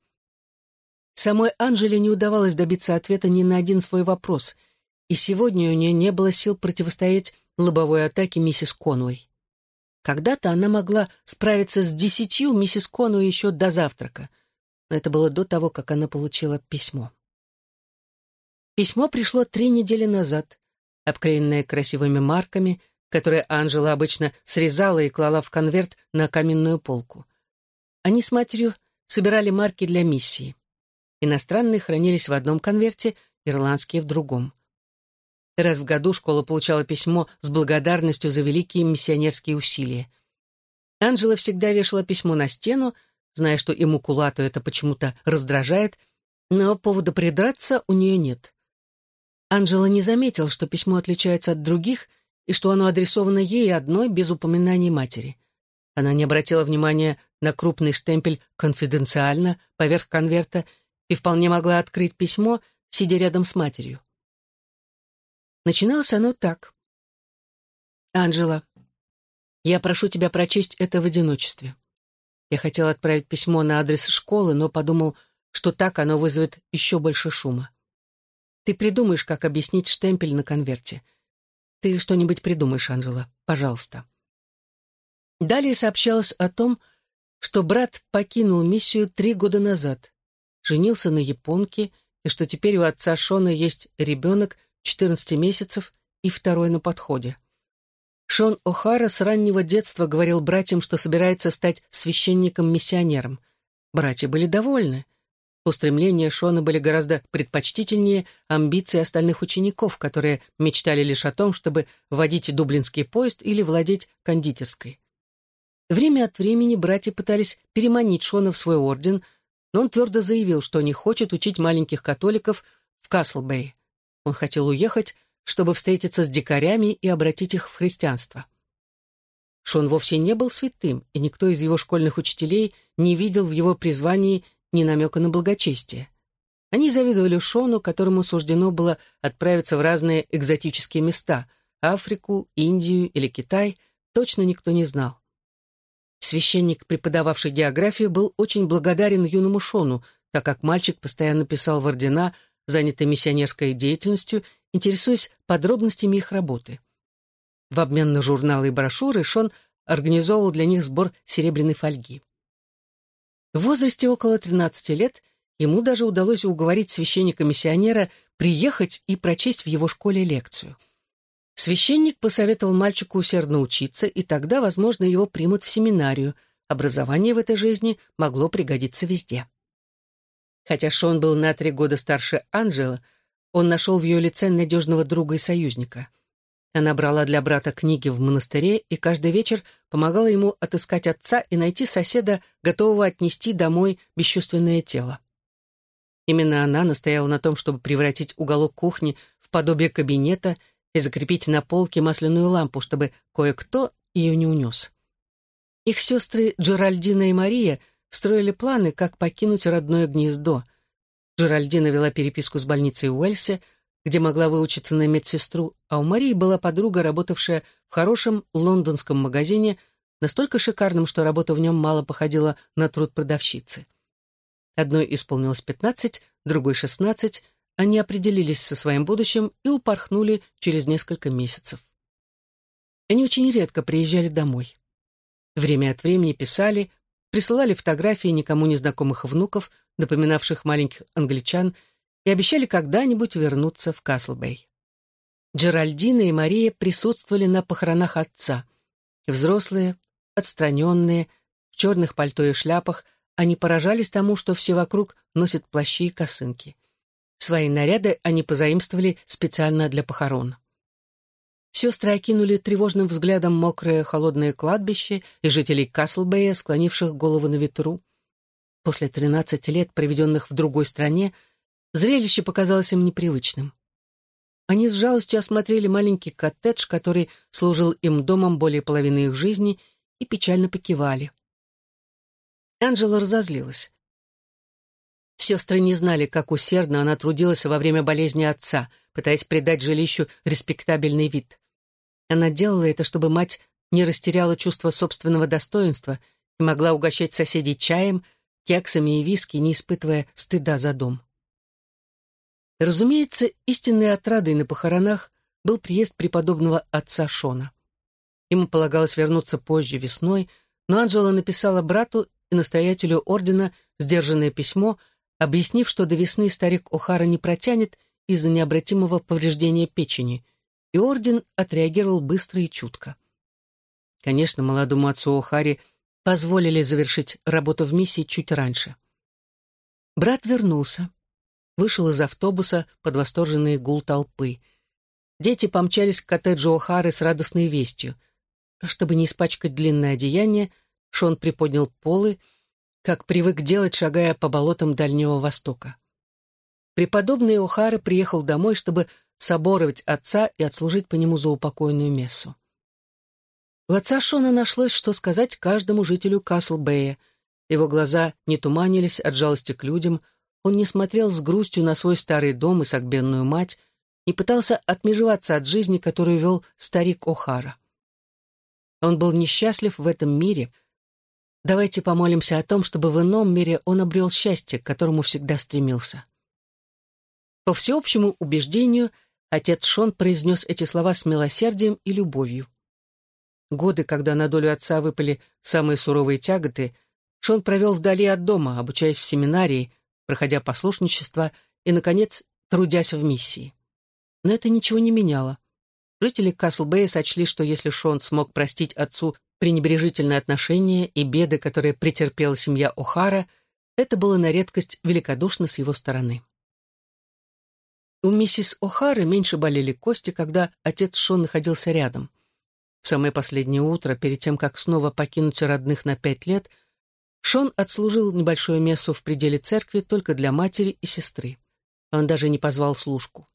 Самой Анжеле не удавалось добиться ответа ни на один свой вопрос, и сегодня у нее не было сил противостоять лобовой атаке миссис Конуэй. Когда-то она могла справиться с десятью миссис Конуэй еще до завтрака, но это было до того, как она получила письмо. Письмо пришло три недели назад, обклеенное красивыми марками, которые Анжела обычно срезала и клала в конверт на каменную полку. Они с матерью собирали марки для миссии. Иностранные хранились в одном конверте, ирландские в другом. Раз в году школа получала письмо с благодарностью за великие миссионерские усилия. Анжела всегда вешала письмо на стену, зная, что иммукулату это почему-то раздражает, но повода придраться у нее нет. Анжела не заметил, что письмо отличается от других и что оно адресовано ей одной без упоминаний матери. Она не обратила внимания на крупный штемпель «Конфиденциально» поверх конверта и вполне могла открыть письмо, сидя рядом с матерью. Начиналось оно так. «Анжела, я прошу тебя прочесть это в одиночестве. Я хотел отправить письмо на адрес школы, но подумал, что так оно вызовет еще больше шума. Ты придумаешь, как объяснить штемпель на конверте. Ты что-нибудь придумаешь, Анжела, пожалуйста». Далее сообщалось о том, что брат покинул миссию три года назад, женился на японке, и что теперь у отца Шона есть ребенок 14 месяцев и второй на подходе. Шон О'Хара с раннего детства говорил братьям, что собирается стать священником-миссионером. Братья были довольны. Устремления Шона были гораздо предпочтительнее амбиций остальных учеников, которые мечтали лишь о том, чтобы водить дублинский поезд или владеть кондитерской. Время от времени братья пытались переманить Шона в свой орден – но он твердо заявил, что не хочет учить маленьких католиков в Каслбэй. Он хотел уехать, чтобы встретиться с дикарями и обратить их в христианство. Шон вовсе не был святым, и никто из его школьных учителей не видел в его призвании ни намека на благочестие. Они завидовали Шону, которому суждено было отправиться в разные экзотические места — Африку, Индию или Китай, точно никто не знал. Священник, преподававший географию, был очень благодарен юному Шону, так как мальчик постоянно писал в ордена, занятый миссионерской деятельностью, интересуясь подробностями их работы. В обмен на журналы и брошюры Шон организовывал для них сбор серебряной фольги. В возрасте около 13 лет ему даже удалось уговорить священника-миссионера приехать и прочесть в его школе лекцию – Священник посоветовал мальчику усердно учиться, и тогда, возможно, его примут в семинарию. Образование в этой жизни могло пригодиться везде. Хотя Шон был на три года старше Анжела, он нашел в ее лице надежного друга и союзника. Она брала для брата книги в монастыре и каждый вечер помогала ему отыскать отца и найти соседа, готового отнести домой бесчувственное тело. Именно она настояла на том, чтобы превратить уголок кухни в подобие кабинета и закрепить на полке масляную лампу, чтобы кое-кто ее не унес. Их сестры Джеральдина и Мария строили планы, как покинуть родное гнездо. Джеральдина вела переписку с больницей Уэльсе, где могла выучиться на медсестру, а у Марии была подруга, работавшая в хорошем лондонском магазине, настолько шикарном, что работа в нем мало походила на труд продавщицы. Одной исполнилось пятнадцать, другой — шестнадцать, они определились со своим будущим и упорхнули через несколько месяцев. Они очень редко приезжали домой. Время от времени писали, присылали фотографии никому незнакомых внуков, напоминавших маленьких англичан, и обещали когда-нибудь вернуться в Каслбей. Джеральдина и Мария присутствовали на похоронах отца. Взрослые, отстраненные, в черных пальто и шляпах, они поражались тому, что все вокруг носят плащи и косынки. Свои наряды они позаимствовали специально для похорон. Сестры окинули тревожным взглядом мокрое холодное кладбище и жителей Каслбэя, склонивших головы на ветру. После тринадцати лет, проведенных в другой стране, зрелище показалось им непривычным. Они с жалостью осмотрели маленький коттедж, который служил им домом более половины их жизни, и печально покивали. Анжела разозлилась. Сестры не знали, как усердно она трудилась во время болезни отца, пытаясь придать жилищу респектабельный вид. Она делала это, чтобы мать не растеряла чувство собственного достоинства и могла угощать соседей чаем, кексами и виски, не испытывая стыда за дом. Разумеется, истинной отрадой на похоронах был приезд преподобного отца Шона. Ему полагалось вернуться позже, весной, но Анжела написала брату и настоятелю ордена сдержанное письмо, объяснив, что до весны старик О'Хара не протянет из-за необратимого повреждения печени, и орден отреагировал быстро и чутко. Конечно, молодому отцу О'Хари позволили завершить работу в миссии чуть раньше. Брат вернулся, вышел из автобуса под восторженный гул толпы. Дети помчались к коттеджу О'Хары с радостной вестью. Чтобы не испачкать длинное одеяние, Шон приподнял полы, как привык делать, шагая по болотам Дальнего Востока. Преподобный О'Хара приехал домой, чтобы соборовать отца и отслужить по нему заупокойную мессу. У отца Шона нашлось, что сказать каждому жителю Каслбэя. Его глаза не туманились от жалости к людям, он не смотрел с грустью на свой старый дом и согбенную мать, не пытался отмежеваться от жизни, которую вел старик О'Хара. Он был несчастлив в этом мире. Давайте помолимся о том, чтобы в ином мире он обрел счастье, к которому всегда стремился. По всеобщему убеждению, отец Шон произнес эти слова с милосердием и любовью. Годы, когда на долю отца выпали самые суровые тяготы, Шон провел вдали от дома, обучаясь в семинарии, проходя послушничество и, наконец, трудясь в миссии. Но это ничего не меняло. Жители Каслбэя сочли, что если Шон смог простить отцу пренебрежительное отношение и беды, которые претерпела семья О'Хара, это было на редкость великодушно с его стороны. У миссис О'Хары меньше болели кости, когда отец Шон находился рядом. В самое последнее утро, перед тем, как снова покинуть родных на пять лет, Шон отслужил небольшое мессу в пределе церкви только для матери и сестры. Он даже не позвал служку.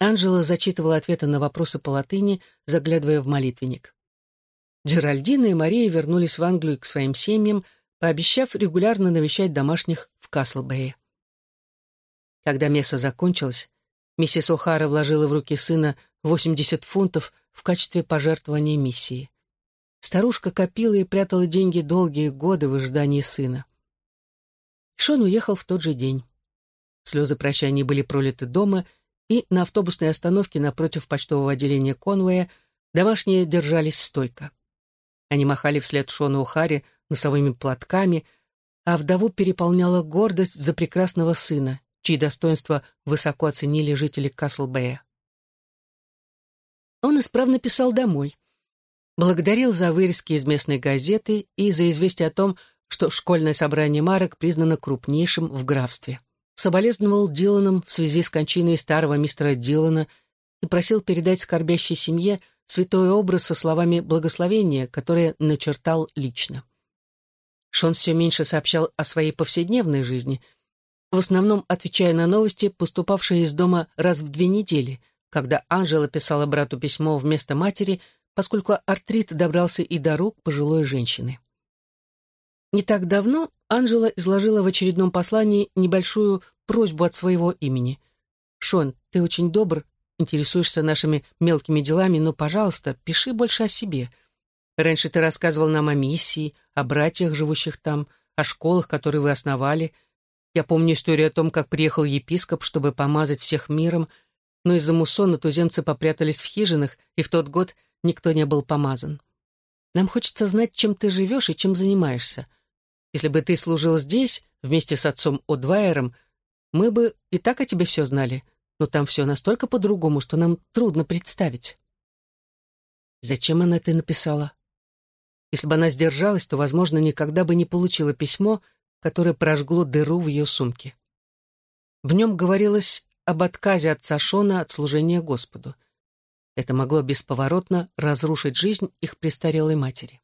Анжела зачитывала ответы на вопросы по латыни, заглядывая в молитвенник. Джеральдина и Мария вернулись в Англию к своим семьям, пообещав регулярно навещать домашних в Каслбэе. Когда месса закончилась, миссис О'Хара вложила в руки сына 80 фунтов в качестве пожертвования миссии. Старушка копила и прятала деньги долгие годы в ожидании сына. Шон уехал в тот же день. Слезы прощания были пролиты дома, и на автобусной остановке напротив почтового отделения Конвея домашние держались стойко. Они махали вслед Шону Ухаре носовыми платками, а вдову переполняла гордость за прекрасного сына, чьи достоинства высоко оценили жители Каслбэя. Он исправно писал домой. Благодарил за вырезки из местной газеты и за известие о том, что школьное собрание марок признано крупнейшим в графстве. Соболезновал Диланам в связи с кончиной старого мистера Дилана и просил передать скорбящей семье святой образ со словами благословения, которые начертал лично. Шон все меньше сообщал о своей повседневной жизни, в основном отвечая на новости, поступавшие из дома раз в две недели — когда Анжела писала брату письмо вместо матери, поскольку артрит добрался и до рук пожилой женщины. Не так давно Анжела изложила в очередном послании небольшую просьбу от своего имени. «Шон, ты очень добр, интересуешься нашими мелкими делами, но, пожалуйста, пиши больше о себе. Раньше ты рассказывал нам о миссии, о братьях, живущих там, о школах, которые вы основали. Я помню историю о том, как приехал епископ, чтобы помазать всех миром, но из-за муссона туземцы попрятались в хижинах, и в тот год никто не был помазан. Нам хочется знать, чем ты живешь и чем занимаешься. Если бы ты служил здесь, вместе с отцом Одвайером, мы бы и так о тебе все знали, но там все настолько по-другому, что нам трудно представить. Зачем она это написала? Если бы она сдержалась, то, возможно, никогда бы не получила письмо, которое прожгло дыру в ее сумке. В нем говорилось об отказе отца Шона от служения Господу. Это могло бесповоротно разрушить жизнь их престарелой матери.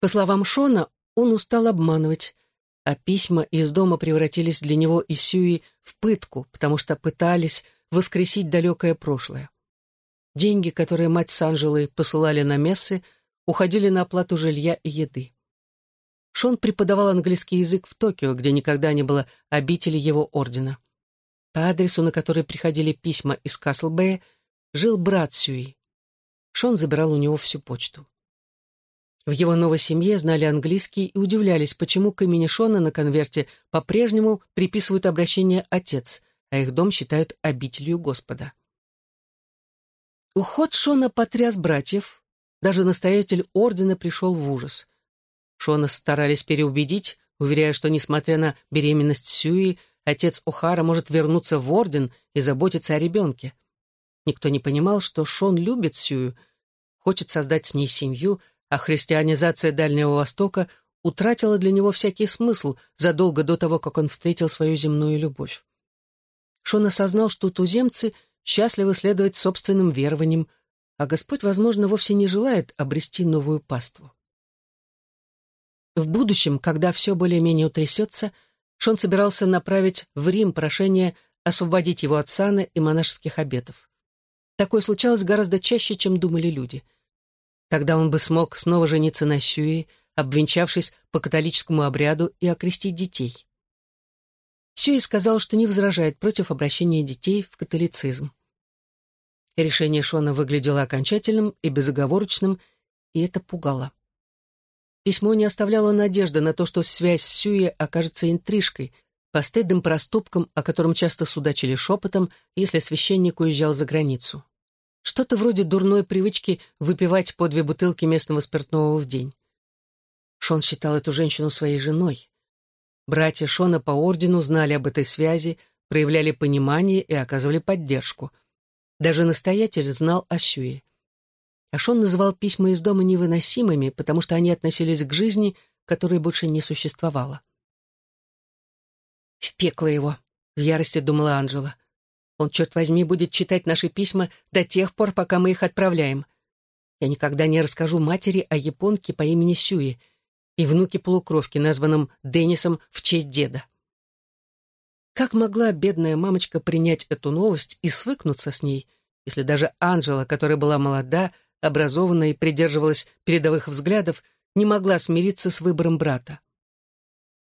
По словам Шона, он устал обманывать, а письма из дома превратились для него и Сюи в пытку, потому что пытались воскресить далекое прошлое. Деньги, которые мать с Анжелой посылали на мессы, уходили на оплату жилья и еды. Шон преподавал английский язык в Токио, где никогда не было обители его ордена. По адресу, на который приходили письма из Каслбэя, жил брат Сюи. Шон забирал у него всю почту. В его новой семье знали английский и удивлялись, почему к имени Шона на конверте по-прежнему приписывают обращение «отец», а их дом считают обителью Господа. Уход Шона потряс братьев. Даже настоятель ордена пришел в ужас. Шона старались переубедить, уверяя, что, несмотря на беременность Сюи, отец Охара может вернуться в орден и заботиться о ребенке. Никто не понимал, что Шон любит Сюю, хочет создать с ней семью, а христианизация Дальнего Востока утратила для него всякий смысл задолго до того, как он встретил свою земную любовь. Шон осознал, что туземцы счастливы следовать собственным верованиям, а Господь, возможно, вовсе не желает обрести новую паству. В будущем, когда все более-менее утрясется, Шон собирался направить в Рим прошение освободить его от сана и монашеских обетов. Такое случалось гораздо чаще, чем думали люди — Тогда он бы смог снова жениться на Сюи, обвенчавшись по католическому обряду и окрестить детей. Сюи сказал, что не возражает против обращения детей в католицизм. Решение Шона выглядело окончательным и безоговорочным, и это пугало. Письмо не оставляло надежды на то, что связь с Сюи окажется интрижкой, постыдным проступком, о котором часто судачили шепотом, если священник уезжал за границу. Что-то вроде дурной привычки выпивать по две бутылки местного спиртного в день. Шон считал эту женщину своей женой. Братья Шона по ордену знали об этой связи, проявляли понимание и оказывали поддержку. Даже настоятель знал о Сюе. А Шон называл письма из дома невыносимыми, потому что они относились к жизни, которой больше не существовало. «В пекло его!» — в ярости думала Анжела. Он, черт возьми, будет читать наши письма до тех пор, пока мы их отправляем. Я никогда не расскажу матери о японке по имени Сюи и внуке полукровки, названном Деннисом в честь деда. Как могла бедная мамочка принять эту новость и свыкнуться с ней, если даже Анжела, которая была молода, образована и придерживалась передовых взглядов, не могла смириться с выбором брата?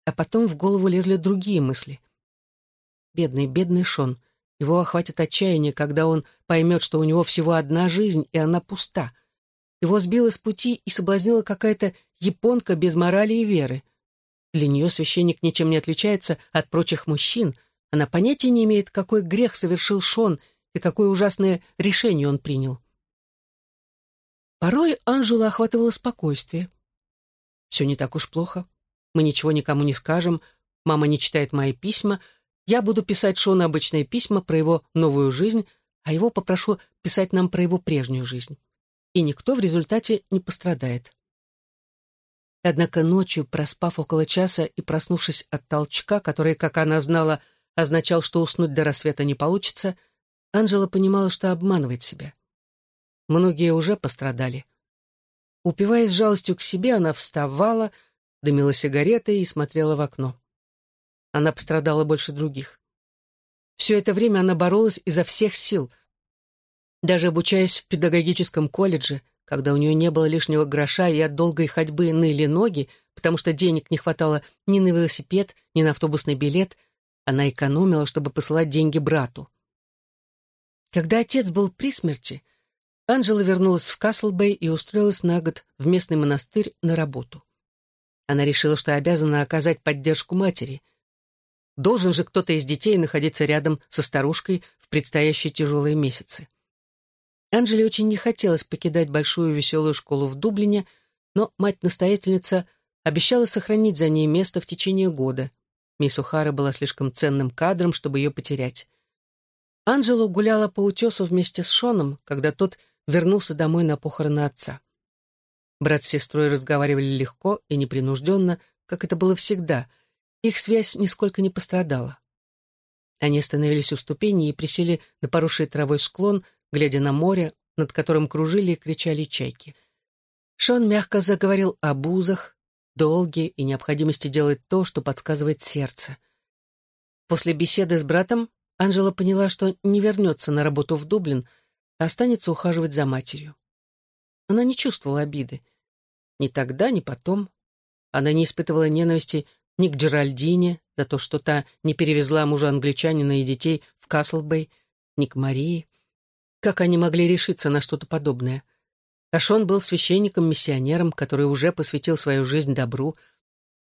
А потом в голову лезли другие мысли. Бедный, бедный Шон. Его охватит отчаяние, когда он поймет, что у него всего одна жизнь, и она пуста. Его сбила с пути и соблазнила какая-то японка без морали и веры. Для нее священник ничем не отличается от прочих мужчин. Она понятия не имеет, какой грех совершил Шон и какое ужасное решение он принял. Порой Анжела охватывала спокойствие. «Все не так уж плохо. Мы ничего никому не скажем. Мама не читает мои письма, я буду писать Шону обычные письма про его новую жизнь, а его попрошу писать нам про его прежнюю жизнь. И никто в результате не пострадает. Однако ночью, проспав около часа и проснувшись от толчка, который, как она знала, означал, что уснуть до рассвета не получится, Анжела понимала, что обманывает себя. Многие уже пострадали. Упиваясь жалостью к себе, она вставала, дымила сигаретой и смотрела в окно. Она пострадала больше других. Все это время она боролась изо всех сил. Даже обучаясь в педагогическом колледже, когда у нее не было лишнего гроша и от долгой ходьбы ныли ноги, потому что денег не хватало ни на велосипед, ни на автобусный билет, она экономила, чтобы посылать деньги брату. Когда отец был при смерти, Анжела вернулась в Каслбэй и устроилась на год в местный монастырь на работу. Она решила, что обязана оказать поддержку матери — Должен же кто-то из детей находиться рядом со старушкой в предстоящие тяжелые месяцы. Анжеле очень не хотелось покидать большую веселую школу в Дублине, но мать-настоятельница обещала сохранить за ней место в течение года. Мисс Ухара была слишком ценным кадром, чтобы ее потерять. Анжела гуляла по утесу вместе с Шоном, когда тот вернулся домой на похороны отца. Брат с сестрой разговаривали легко и непринужденно, как это было всегда — их связь нисколько не пострадала. Они остановились у ступени и присели на поросший травой склон, глядя на море, над которым кружили и кричали чайки. Шон мягко заговорил о бузах, долге и необходимости делать то, что подсказывает сердце. После беседы с братом Анжела поняла, что не вернется на работу в Дублин, останется ухаживать за матерью. Она не чувствовала обиды. Ни тогда, ни потом. Она не испытывала ненависти ни к Джеральдине за то, что та не перевезла мужа англичанина и детей в Каслбей, ни к Марии. Как они могли решиться на что-то подобное? А Шон был священником-миссионером, который уже посвятил свою жизнь добру.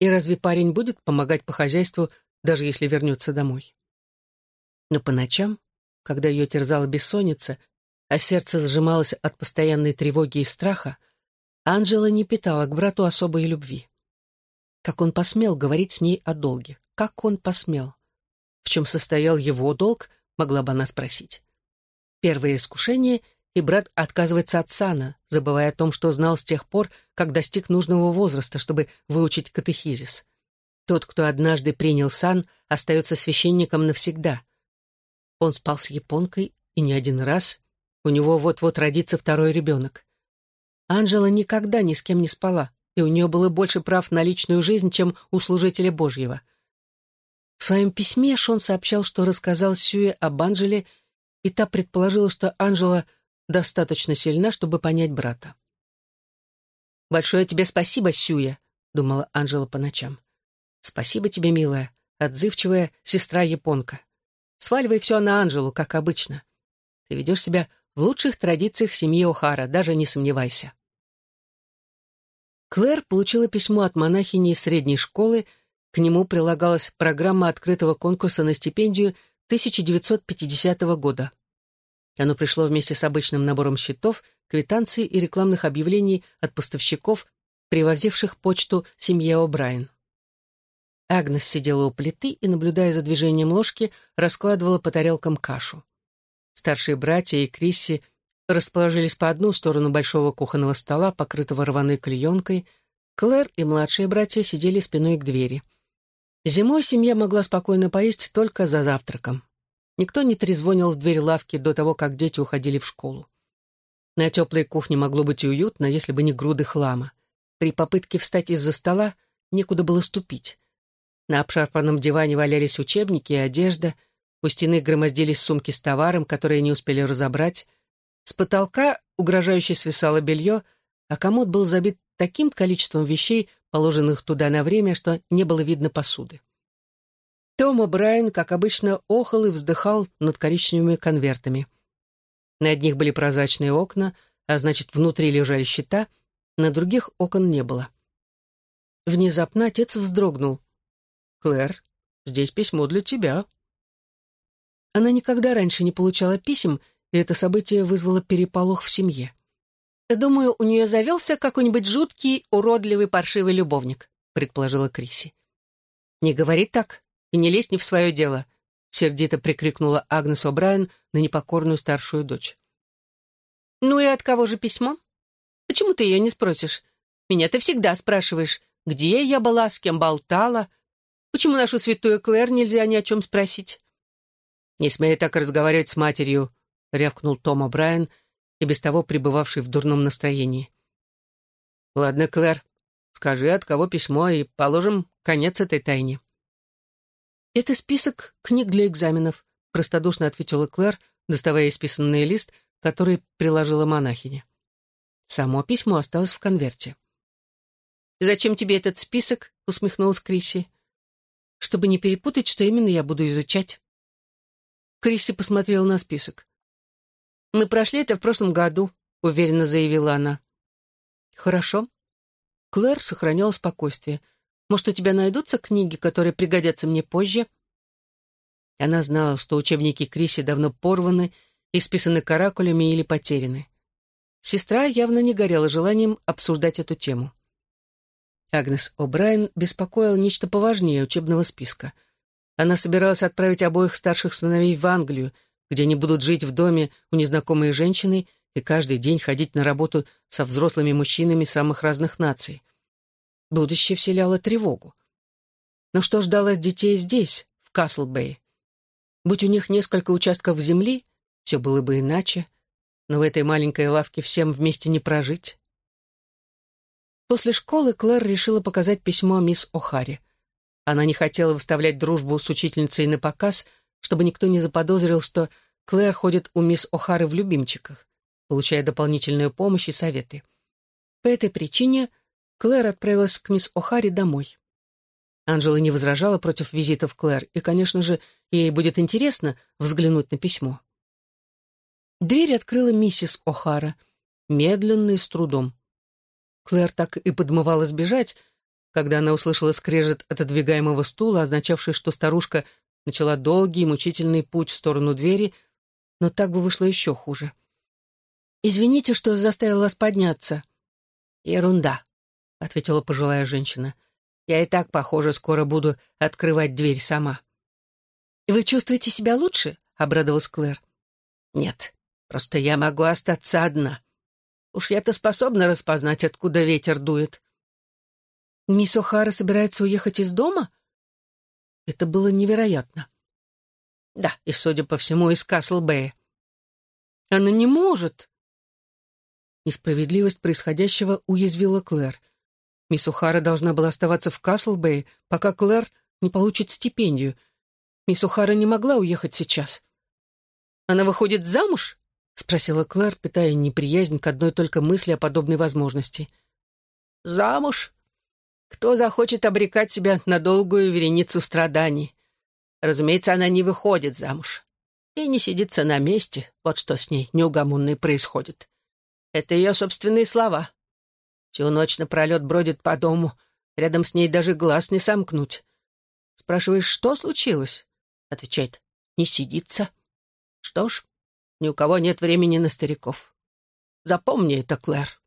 И разве парень будет помогать по хозяйству, даже если вернется домой? Но по ночам, когда ее терзала бессонница, а сердце сжималось от постоянной тревоги и страха, Анжела не питала к брату особой любви. Как он посмел говорить с ней о долге? Как он посмел? В чем состоял его долг, могла бы она спросить. Первое искушение, и брат отказывается от сана, забывая о том, что знал с тех пор, как достиг нужного возраста, чтобы выучить катехизис. Тот, кто однажды принял сан, остается священником навсегда. Он спал с японкой, и не один раз. У него вот-вот родится второй ребенок. Анжела никогда ни с кем не спала, и у нее было больше прав на личную жизнь, чем у служителя Божьего. В своем письме Шон сообщал, что рассказал Сюе об Анжеле, и та предположила, что Анжела достаточно сильна, чтобы понять брата. «Большое тебе спасибо, Сюя», — думала Анжела по ночам. «Спасибо тебе, милая, отзывчивая сестра-японка. Сваливай все на Анжелу, как обычно. Ты ведешь себя в лучших традициях семьи О'Хара, даже не сомневайся». Клэр получила письмо от монахини из средней школы, к нему прилагалась программа открытого конкурса на стипендию 1950 года. Оно пришло вместе с обычным набором счетов, квитанций и рекламных объявлений от поставщиков, привозивших почту семье О'Брайен. Агнес сидела у плиты и, наблюдая за движением ложки, раскладывала по тарелкам кашу. Старшие братья и Крисси расположились по одну сторону большого кухонного стола, покрытого рваной клеенкой. Клэр и младшие братья сидели спиной к двери. Зимой семья могла спокойно поесть только за завтраком. Никто не трезвонил в дверь лавки до того, как дети уходили в школу. На теплой кухне могло быть уютно, если бы не груды хлама. При попытке встать из-за стола некуда было ступить. На обшарпанном диване валялись учебники и одежда, у стены громоздились сумки с товаром, которые не успели разобрать. С потолка угрожающе свисало белье, а комод был забит таким количеством вещей, положенных туда на время, что не было видно посуды. Том Брайан, как обычно, охал и вздыхал над коричневыми конвертами. На одних были прозрачные окна, а значит, внутри лежали счета, на других окон не было. Внезапно отец вздрогнул. «Клэр, здесь письмо для тебя». Она никогда раньше не получала писем, и это событие вызвало переполох в семье. «Думаю, у нее завелся какой-нибудь жуткий, уродливый, паршивый любовник», предположила Криси. «Не говори так», и не лезь не в свое дело», — сердито прикрикнула Агнес О'Брайен на непокорную старшую дочь. «Ну и от кого же письмо? Почему ты ее не спросишь? Меня ты всегда спрашиваешь, где я была, с кем болтала. Почему нашу святую Клэр нельзя ни о чем спросить?» «Не смей так разговаривать с матерью», — рявкнул Том О'Брайен, и без того пребывавший в дурном настроении. «Ладно, Клэр, скажи, от кого письмо, и положим конец этой тайне». «Это список книг для экзаменов», — простодушно ответила Клэр, доставая исписанный лист, который приложила монахиня. Само письмо осталось в конверте. «Зачем тебе этот список?» — усмехнулась Крисси. «Чтобы не перепутать, что именно я буду изучать». Крисси посмотрела на список. «Мы прошли это в прошлом году», — уверенно заявила она. «Хорошо». Клэр сохраняла спокойствие — может, у тебя найдутся книги, которые пригодятся мне позже?» Она знала, что учебники Криси давно порваны, исписаны каракулями или потеряны. Сестра явно не горела желанием обсуждать эту тему. Агнес О'Брайен беспокоил нечто поважнее учебного списка. Она собиралась отправить обоих старших сыновей в Англию, где они будут жить в доме у незнакомой женщины и каждый день ходить на работу со взрослыми мужчинами самых разных наций. Будущее вселяло тревогу. Но что ждало детей здесь, в Каслбэй? Будь у них несколько участков земли, все было бы иначе, но в этой маленькой лавке всем вместе не прожить. После школы Клэр решила показать письмо мисс О'Харри. Она не хотела выставлять дружбу с учительницей на показ, чтобы никто не заподозрил, что Клэр ходит у мисс О'Хары в любимчиках, получая дополнительную помощь и советы. По этой причине Клэр отправилась к мисс О'Харри домой. Анжела не возражала против визитов Клэр, и, конечно же, ей будет интересно взглянуть на письмо. Дверь открыла миссис О'Хара, медленно и с трудом. Клэр так и подмывала сбежать, когда она услышала скрежет отодвигаемого стула, означавший, что старушка начала долгий мучительный путь в сторону двери, но так бы вышло еще хуже. «Извините, что заставила вас подняться». «Ерунда», — ответила пожилая женщина. «Я и так, похоже, скоро буду открывать дверь сама». «Вы чувствуете себя лучше?» — обрадовалась Клэр. «Нет, просто я могу остаться одна. Уж я-то способна распознать, откуда ветер дует». «Мисс О'Хара собирается уехать из дома?» Это было невероятно. Да, и, судя по всему, из Каслбэя. Она не может. Несправедливость происходящего уязвила Клэр. Мисс Ухара должна была оставаться в Каслбэе, пока Клэр не получит стипендию. Мисс Ухара не могла уехать сейчас. «Она выходит замуж?» — спросила Клэр, питая неприязнь к одной только мысли о подобной возможности. «Замуж? Кто захочет обрекать себя на долгую вереницу страданий? Разумеется, она не выходит замуж. И не сидится на месте, вот что с ней неугомонное происходит. Это ее собственные слова. Всю ночь напролет бродит по дому, рядом с ней даже глаз не сомкнуть. Спрашиваешь, что случилось? Отвечает, не сидится. Что ж, ни у кого нет времени на стариков. Запомни это, Клэр.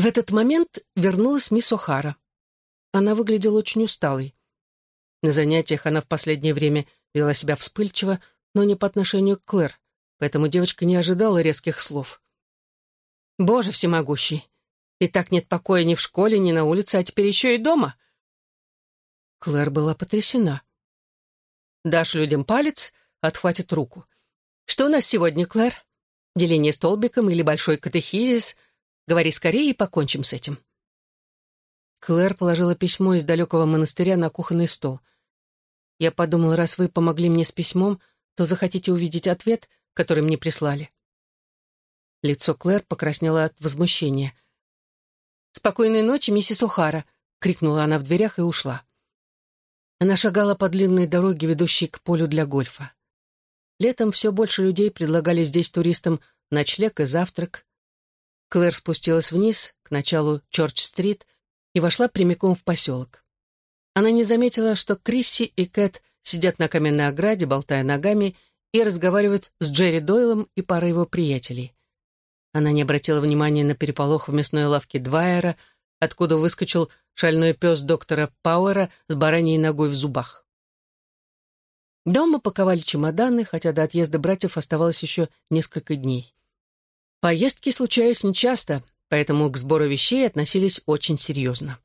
В этот момент вернулась мисс О'Хара. Она выглядела очень усталой. На занятиях она в последнее время вела себя вспыльчиво, но не по отношению к Клэр, поэтому девочка не ожидала резких слов. «Боже всемогущий! И так нет покоя ни в школе, ни на улице, а теперь еще и дома!» Клэр была потрясена. «Дашь людям палец, отхватит руку. Что у нас сегодня, Клэр? Деление столбиком или большой катехизис — Говори скорее и покончим с этим». Клэр положила письмо из далекого монастыря на кухонный стол. «Я подумал, раз вы помогли мне с письмом, то захотите увидеть ответ, который мне прислали». Лицо Клэр покраснело от возмущения. «Спокойной ночи, миссис Ухара!» — крикнула она в дверях и ушла. Она шагала по длинной дороге, ведущей к полю для гольфа. Летом все больше людей предлагали здесь туристам ночлег и завтрак. Клэр спустилась вниз, к началу Чорч-стрит, и вошла прямиком в поселок. Она не заметила, что Крисси и Кэт сидят на каменной ограде, болтая ногами, и разговаривают с Джерри Дойлом и парой его приятелей. Она не обратила внимания на переполох в мясной лавке Двайера, откуда выскочил шальной пес доктора Пауэра с бараньей ногой в зубах. Дома паковали чемоданы, хотя до отъезда братьев оставалось еще несколько дней. Поездки случались нечасто, поэтому к сбору вещей относились очень серьезно.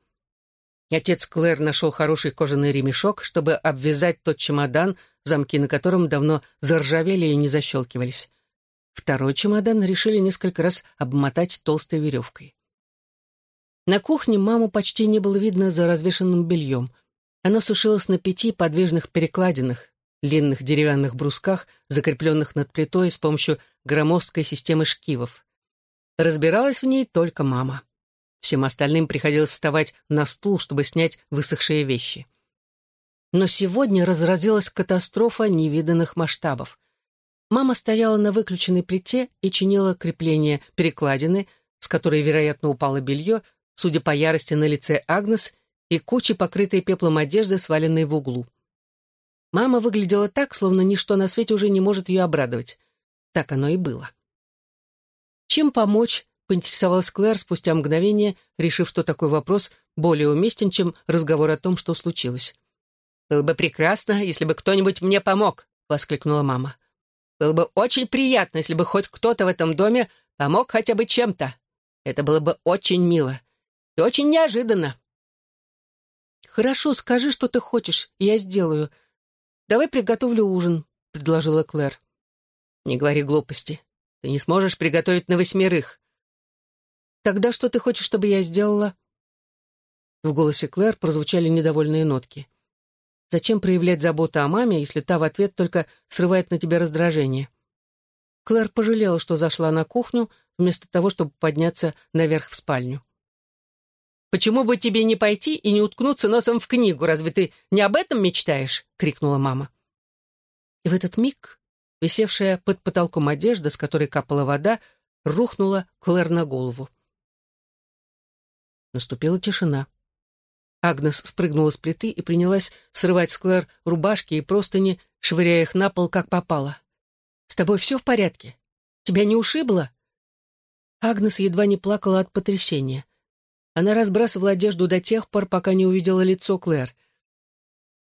Отец Клэр нашел хороший кожаный ремешок, чтобы обвязать тот чемодан, замки на котором давно заржавели и не защелкивались. Второй чемодан решили несколько раз обмотать толстой веревкой. На кухне маму почти не было видно за развешенным бельем. Оно сушилось на пяти подвижных перекладинах, длинных деревянных брусках, закрепленных над плитой с помощью громоздкой системы шкивов. Разбиралась в ней только мама. Всем остальным приходилось вставать на стул, чтобы снять высохшие вещи. Но сегодня разразилась катастрофа невиданных масштабов. Мама стояла на выключенной плите и чинила крепление перекладины, с которой, вероятно, упало белье, судя по ярости на лице Агнес и куче покрытой пеплом одежды, сваленной в углу. Мама выглядела так, словно ничто на свете уже не может ее обрадовать. Так оно и было. «Чем помочь?» — поинтересовалась Клэр спустя мгновение, решив, что такой вопрос более уместен, чем разговор о том, что случилось. «Было бы прекрасно, если бы кто-нибудь мне помог», — воскликнула мама. «Было бы очень приятно, если бы хоть кто-то в этом доме помог хотя бы чем-то. Это было бы очень мило и очень неожиданно». «Хорошо, скажи, что ты хочешь, я сделаю. Давай приготовлю ужин», — предложила Клэр. «Не говори глупости. Ты не сможешь приготовить на восьмерых». «Тогда что ты хочешь, чтобы я сделала?» В голосе Клэр прозвучали недовольные нотки. «Зачем проявлять заботу о маме, если та в ответ только срывает на тебя раздражение?» Клэр пожалела, что зашла на кухню, вместо того, чтобы подняться наверх в спальню. Почему бы тебе не пойти и не уткнуться носом в книгу? Разве ты не об этом мечтаешь?» — крикнула мама. И в этот миг висевшая под потолком одежда, с которой капала вода, рухнула Клэр на голову. Наступила тишина. Агнес спрыгнула с плиты и принялась срывать с Клэр рубашки и простыни, швыряя их на пол, как попало. «С тобой все в порядке? Тебя не ушибло?» Агнес едва не плакала от потрясения. Она разбрасывала одежду до тех пор, пока не увидела лицо Клэр.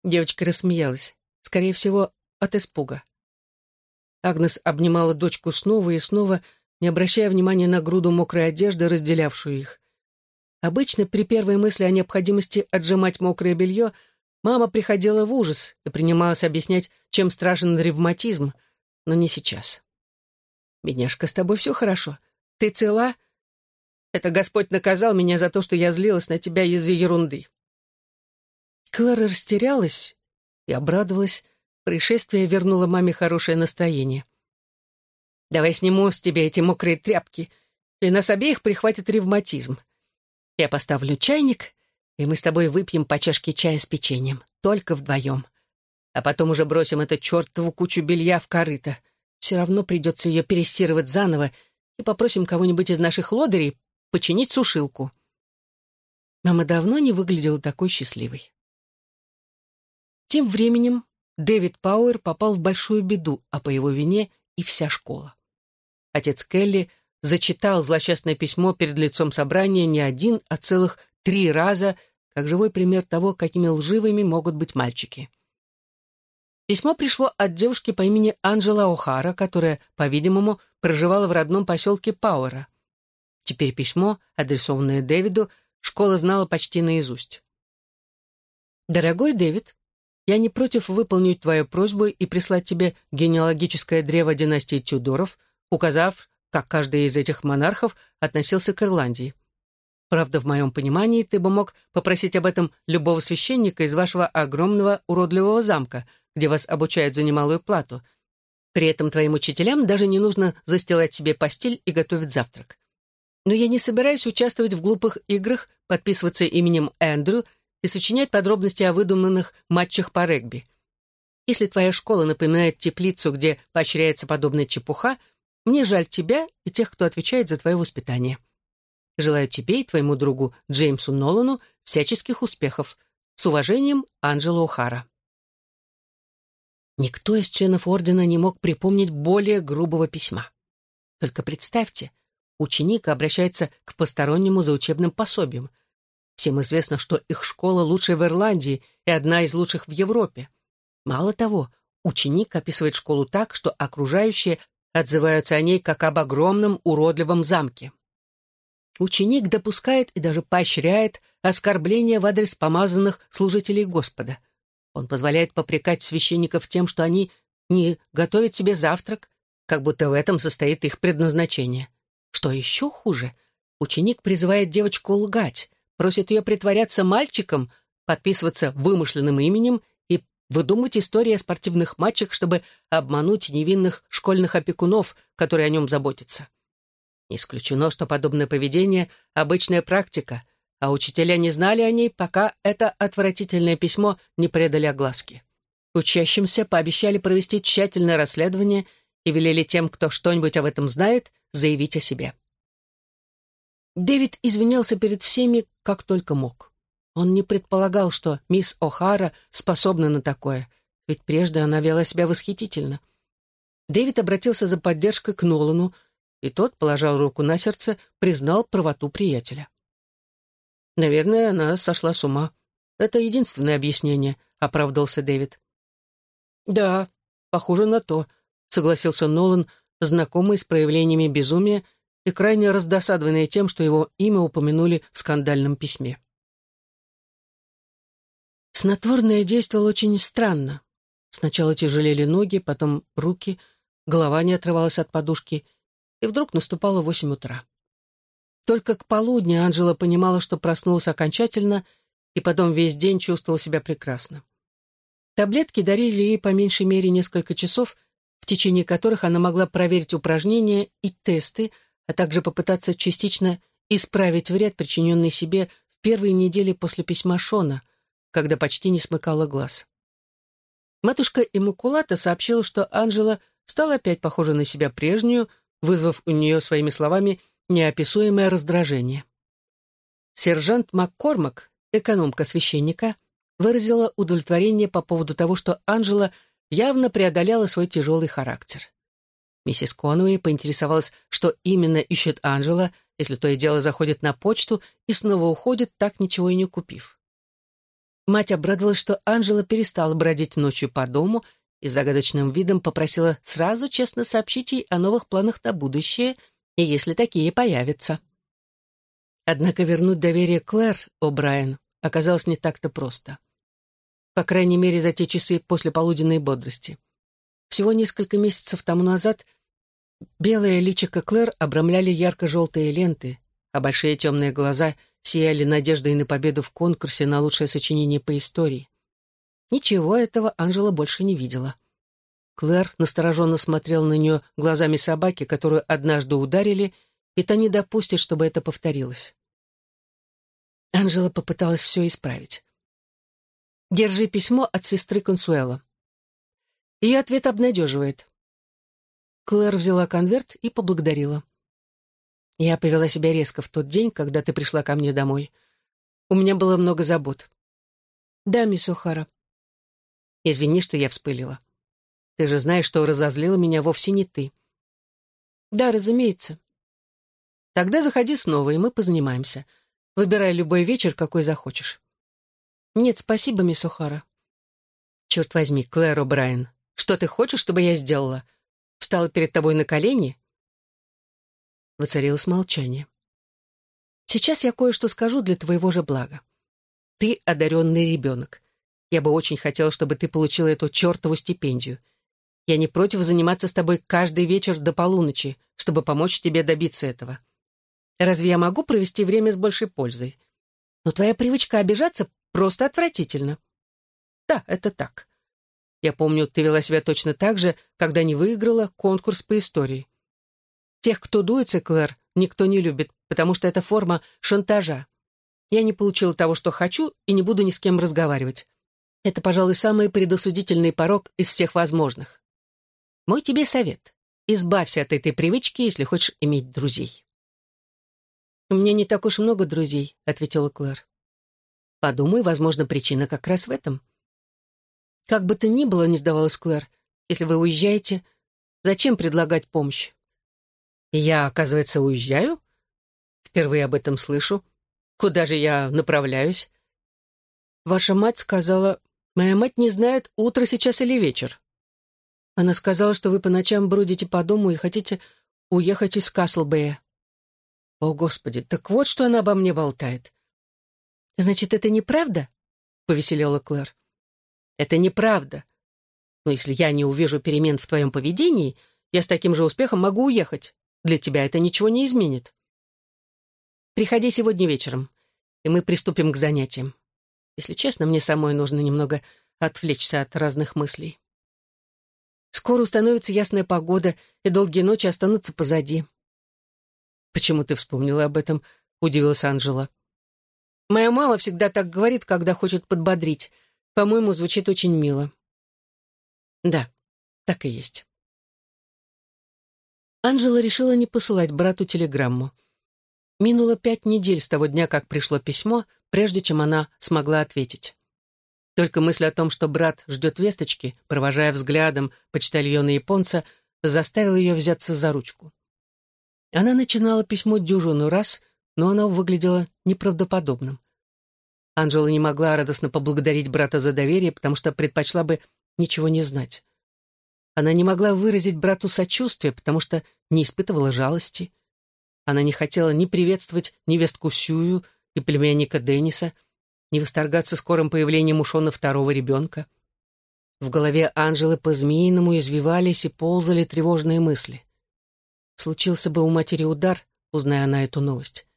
Девочка рассмеялась, скорее всего, от испуга. Агнес обнимала дочку снова и снова, не обращая внимания на груду мокрой одежды, разделявшую их. Обычно при первой мысли о необходимости отжимать мокрое белье мама приходила в ужас и принималась объяснять, чем страшен ревматизм, но не сейчас. «Бедняжка, с тобой все хорошо? Ты цела?» «Это Господь наказал меня за то, что я злилась на тебя из-за ерунды». Клара растерялась и обрадовалась. Происшествие вернуло маме хорошее настроение. «Давай сниму с тебя эти мокрые тряпки, и нас обеих прихватит ревматизм. Я поставлю чайник, и мы с тобой выпьем по чашке чая с печеньем, только вдвоем. А потом уже бросим эту чертову кучу белья в корыто. Все равно придется ее перестирывать заново и попросим кого-нибудь из наших лодырей починить сушилку. Мама давно не выглядела такой счастливой. Тем временем Дэвид Пауэр попал в большую беду, а по его вине и вся школа. Отец Келли зачитал злосчастное письмо перед лицом собрания не один, а целых три раза, как живой пример того, какими лживыми могут быть мальчики. Письмо пришло от девушки по имени Анджела О'Хара, которая, по-видимому, проживала в родном поселке Пауэра. Теперь письмо, адресованное Дэвиду, школа знала почти наизусть. «Дорогой Дэвид, я не против выполнить твою просьбу и прислать тебе генеалогическое древо династии Тюдоров, указав, как каждый из этих монархов относился к Ирландии. Правда, в моем понимании, ты бы мог попросить об этом любого священника из вашего огромного уродливого замка, где вас обучают за немалую плату. При этом твоим учителям даже не нужно застилать себе постель и готовить завтрак. Но я не собираюсь участвовать в глупых играх, подписываться именем Эндрю и сочинять подробности о выдуманных матчах по регби. Если твоя школа напоминает теплицу, где поощряется подобная чепуха — мне жаль тебя и тех, кто отвечает за твое воспитание. Желаю тебе и твоему другу Джеймсу Нолану всяческих успехов. С уважением, Анджело О'Хара. Никто из членов ордена не мог припомнить более грубого письма. Только представьте, ученик обращается к постороннему за учебным пособием. Всем известно, что их школа лучшая в Ирландии и одна из лучших в Европе. Мало того, ученик описывает школу так, что окружающие отзываются о ней как об огромном уродливом замке. Ученик допускает и даже поощряет оскорбления в адрес помазанных служителей Господа. Он позволяет попрекать священников тем, что они не готовят себе завтрак, как будто в этом состоит их предназначение. Что еще хуже, ученик призывает девочку лгать, просит ее притворяться мальчиком, подписываться вымышленным именем выдумывать истории о спортивных матчах, чтобы обмануть невинных школьных опекунов, которые о нем заботятся. Не исключено, что подобное поведение — обычная практика, а учителя не знали о ней, пока это отвратительное письмо не предали огласке. Учащимся пообещали провести тщательное расследование и велели тем, кто что-нибудь об этом знает, заявить о себе. Дэвид извинялся перед всеми, как только мог. Он не предполагал, что мисс О'Хара способна на такое, ведь прежде она вела себя восхитительно. Дэвид обратился за поддержкой к Нолану, и тот, положил руку на сердце, признал правоту приятеля. «Наверное, она сошла с ума. Это единственное объяснение», — оправдался Дэвид. «Да, похоже на то», — согласился Нолан, знакомый с проявлениями безумия и крайне раздосадованный тем, что его имя упомянули в скандальном письме. Снотворное действовало очень странно. Сначала тяжелели ноги, потом руки, голова не отрывалась от подушки, и вдруг наступало восемь утра. Только к полудню Анжела понимала, что проснулась окончательно, и потом весь день чувствовала себя прекрасно. Таблетки дарили ей по меньшей мере несколько часов, в течение которых она могла проверить упражнения и тесты, а также попытаться частично исправить вред, причиненный себе первые недели после письма Шона, когда почти не смыкала глаз. Матушка Иммакулата сообщила, что Анжела стала опять похожа на себя прежнюю, вызвав у нее своими словами неописуемое раздражение. Сержант Маккормак, экономка священника, выразила удовлетворение по поводу того, что Анжела явно преодоляла свой тяжелый характер. Миссис Конуэй поинтересовалась, что именно ищет Анжела, если то и дело заходит на почту и снова уходит, так ничего и не купив. Мать обрадовалась, что Анжела перестала бродить ночью по дому и загадочным видом попросила сразу честно сообщить ей о новых планах на будущее, и если такие появятся. Однако вернуть доверие Клэр О'Брайен оказалось не так-то просто. По крайней мере, за те часы после полуденной бодрости. Всего несколько месяцев тому назад белое личико Клэр обрамляли ярко-желтые ленты, а большие темные глаза сияли надеждой на победу в конкурсе на лучшее сочинение по истории. Ничего этого Анжела больше не видела. Клэр настороженно смотрел на нее глазами собаки, которую однажды ударили, и та не допустит, чтобы это повторилось. Анжела попыталась все исправить. «Держи письмо от сестры Консуэла». Ее ответ обнадеживает. Клэр взяла конверт и поблагодарила. «Я повела себя резко в тот день, когда ты пришла ко мне домой. У меня было много забот». «Да, мисс Охара». «Извини, что я вспылила. Ты же знаешь, что разозлила меня вовсе не ты». «Да, разумеется». «Тогда заходи снова, и мы позанимаемся. Выбирай любой вечер, какой захочешь». «Нет, спасибо, мисс Охара». «Черт возьми, Клэр О'Брайен, что ты хочешь, чтобы я сделала? Встала перед тобой на колени?» Воцарилось молчание. «Сейчас я кое-что скажу для твоего же блага. Ты одаренный ребенок. Я бы очень хотела, чтобы ты получила эту чертову стипендию. Я не против заниматься с тобой каждый вечер до полуночи, чтобы помочь тебе добиться этого. Разве я могу провести время с большей пользой? Но твоя привычка обижаться просто отвратительна. Да, это так. Я помню, ты вела себя точно так же, когда не выиграла конкурс по истории. Тех, кто дуется, Клэр, никто не любит, потому что это форма шантажа. Я не получила того, что хочу, и не буду ни с кем разговаривать. Это, пожалуй, самый предосудительный порог из всех возможных. Мой тебе совет. Избавься от этой привычки, если хочешь иметь друзей. «У меня не так уж много друзей», — ответила Клэр. «Подумай, возможно, причина как раз в этом. Как бы то ни было, не сдавалась Клэр, если вы уезжаете, зачем предлагать помощь? я, оказывается, уезжаю? Впервые об этом слышу. Куда же я направляюсь? Ваша мать сказала, моя мать не знает, утро сейчас или вечер. Она сказала, что вы по ночам бродите по дому и хотите уехать из Каслбэя. О, Господи, так вот, что она обо мне болтает. Значит, это неправда? Повеселела Клэр. Это неправда. Но если я не увижу перемен в твоем поведении, я с таким же успехом могу уехать. Для тебя это ничего не изменит. Приходи сегодня вечером, и мы приступим к занятиям. Если честно, мне самой нужно немного отвлечься от разных мыслей. Скоро установится ясная погода, и долгие ночи останутся позади. «Почему ты вспомнила об этом?» — удивилась Анжела. «Моя мама всегда так говорит, когда хочет подбодрить. По-моему, звучит очень мило. Да, так и есть. Анжела решила не посылать брату телеграмму. Минуло пять недель с того дня, как пришло письмо, прежде чем она смогла ответить. Только мысль о том, что брат ждет весточки, провожая взглядом почтальона японца, заставила ее взяться за ручку. Она начинала письмо дюжину раз, но оно выглядело неправдоподобным. Анжела не могла радостно поблагодарить брата за доверие, потому что предпочла бы ничего не знать. Она не могла выразить брату сочувствие, потому что не испытывала жалости. Она не хотела ни приветствовать невестку Сюю и племянника Денниса, ни восторгаться скорым появлением у Шона второго ребенка. В голове Анжелы по-змеиному извивались и ползали тревожные мысли. Случился бы у матери удар, узная она эту новость.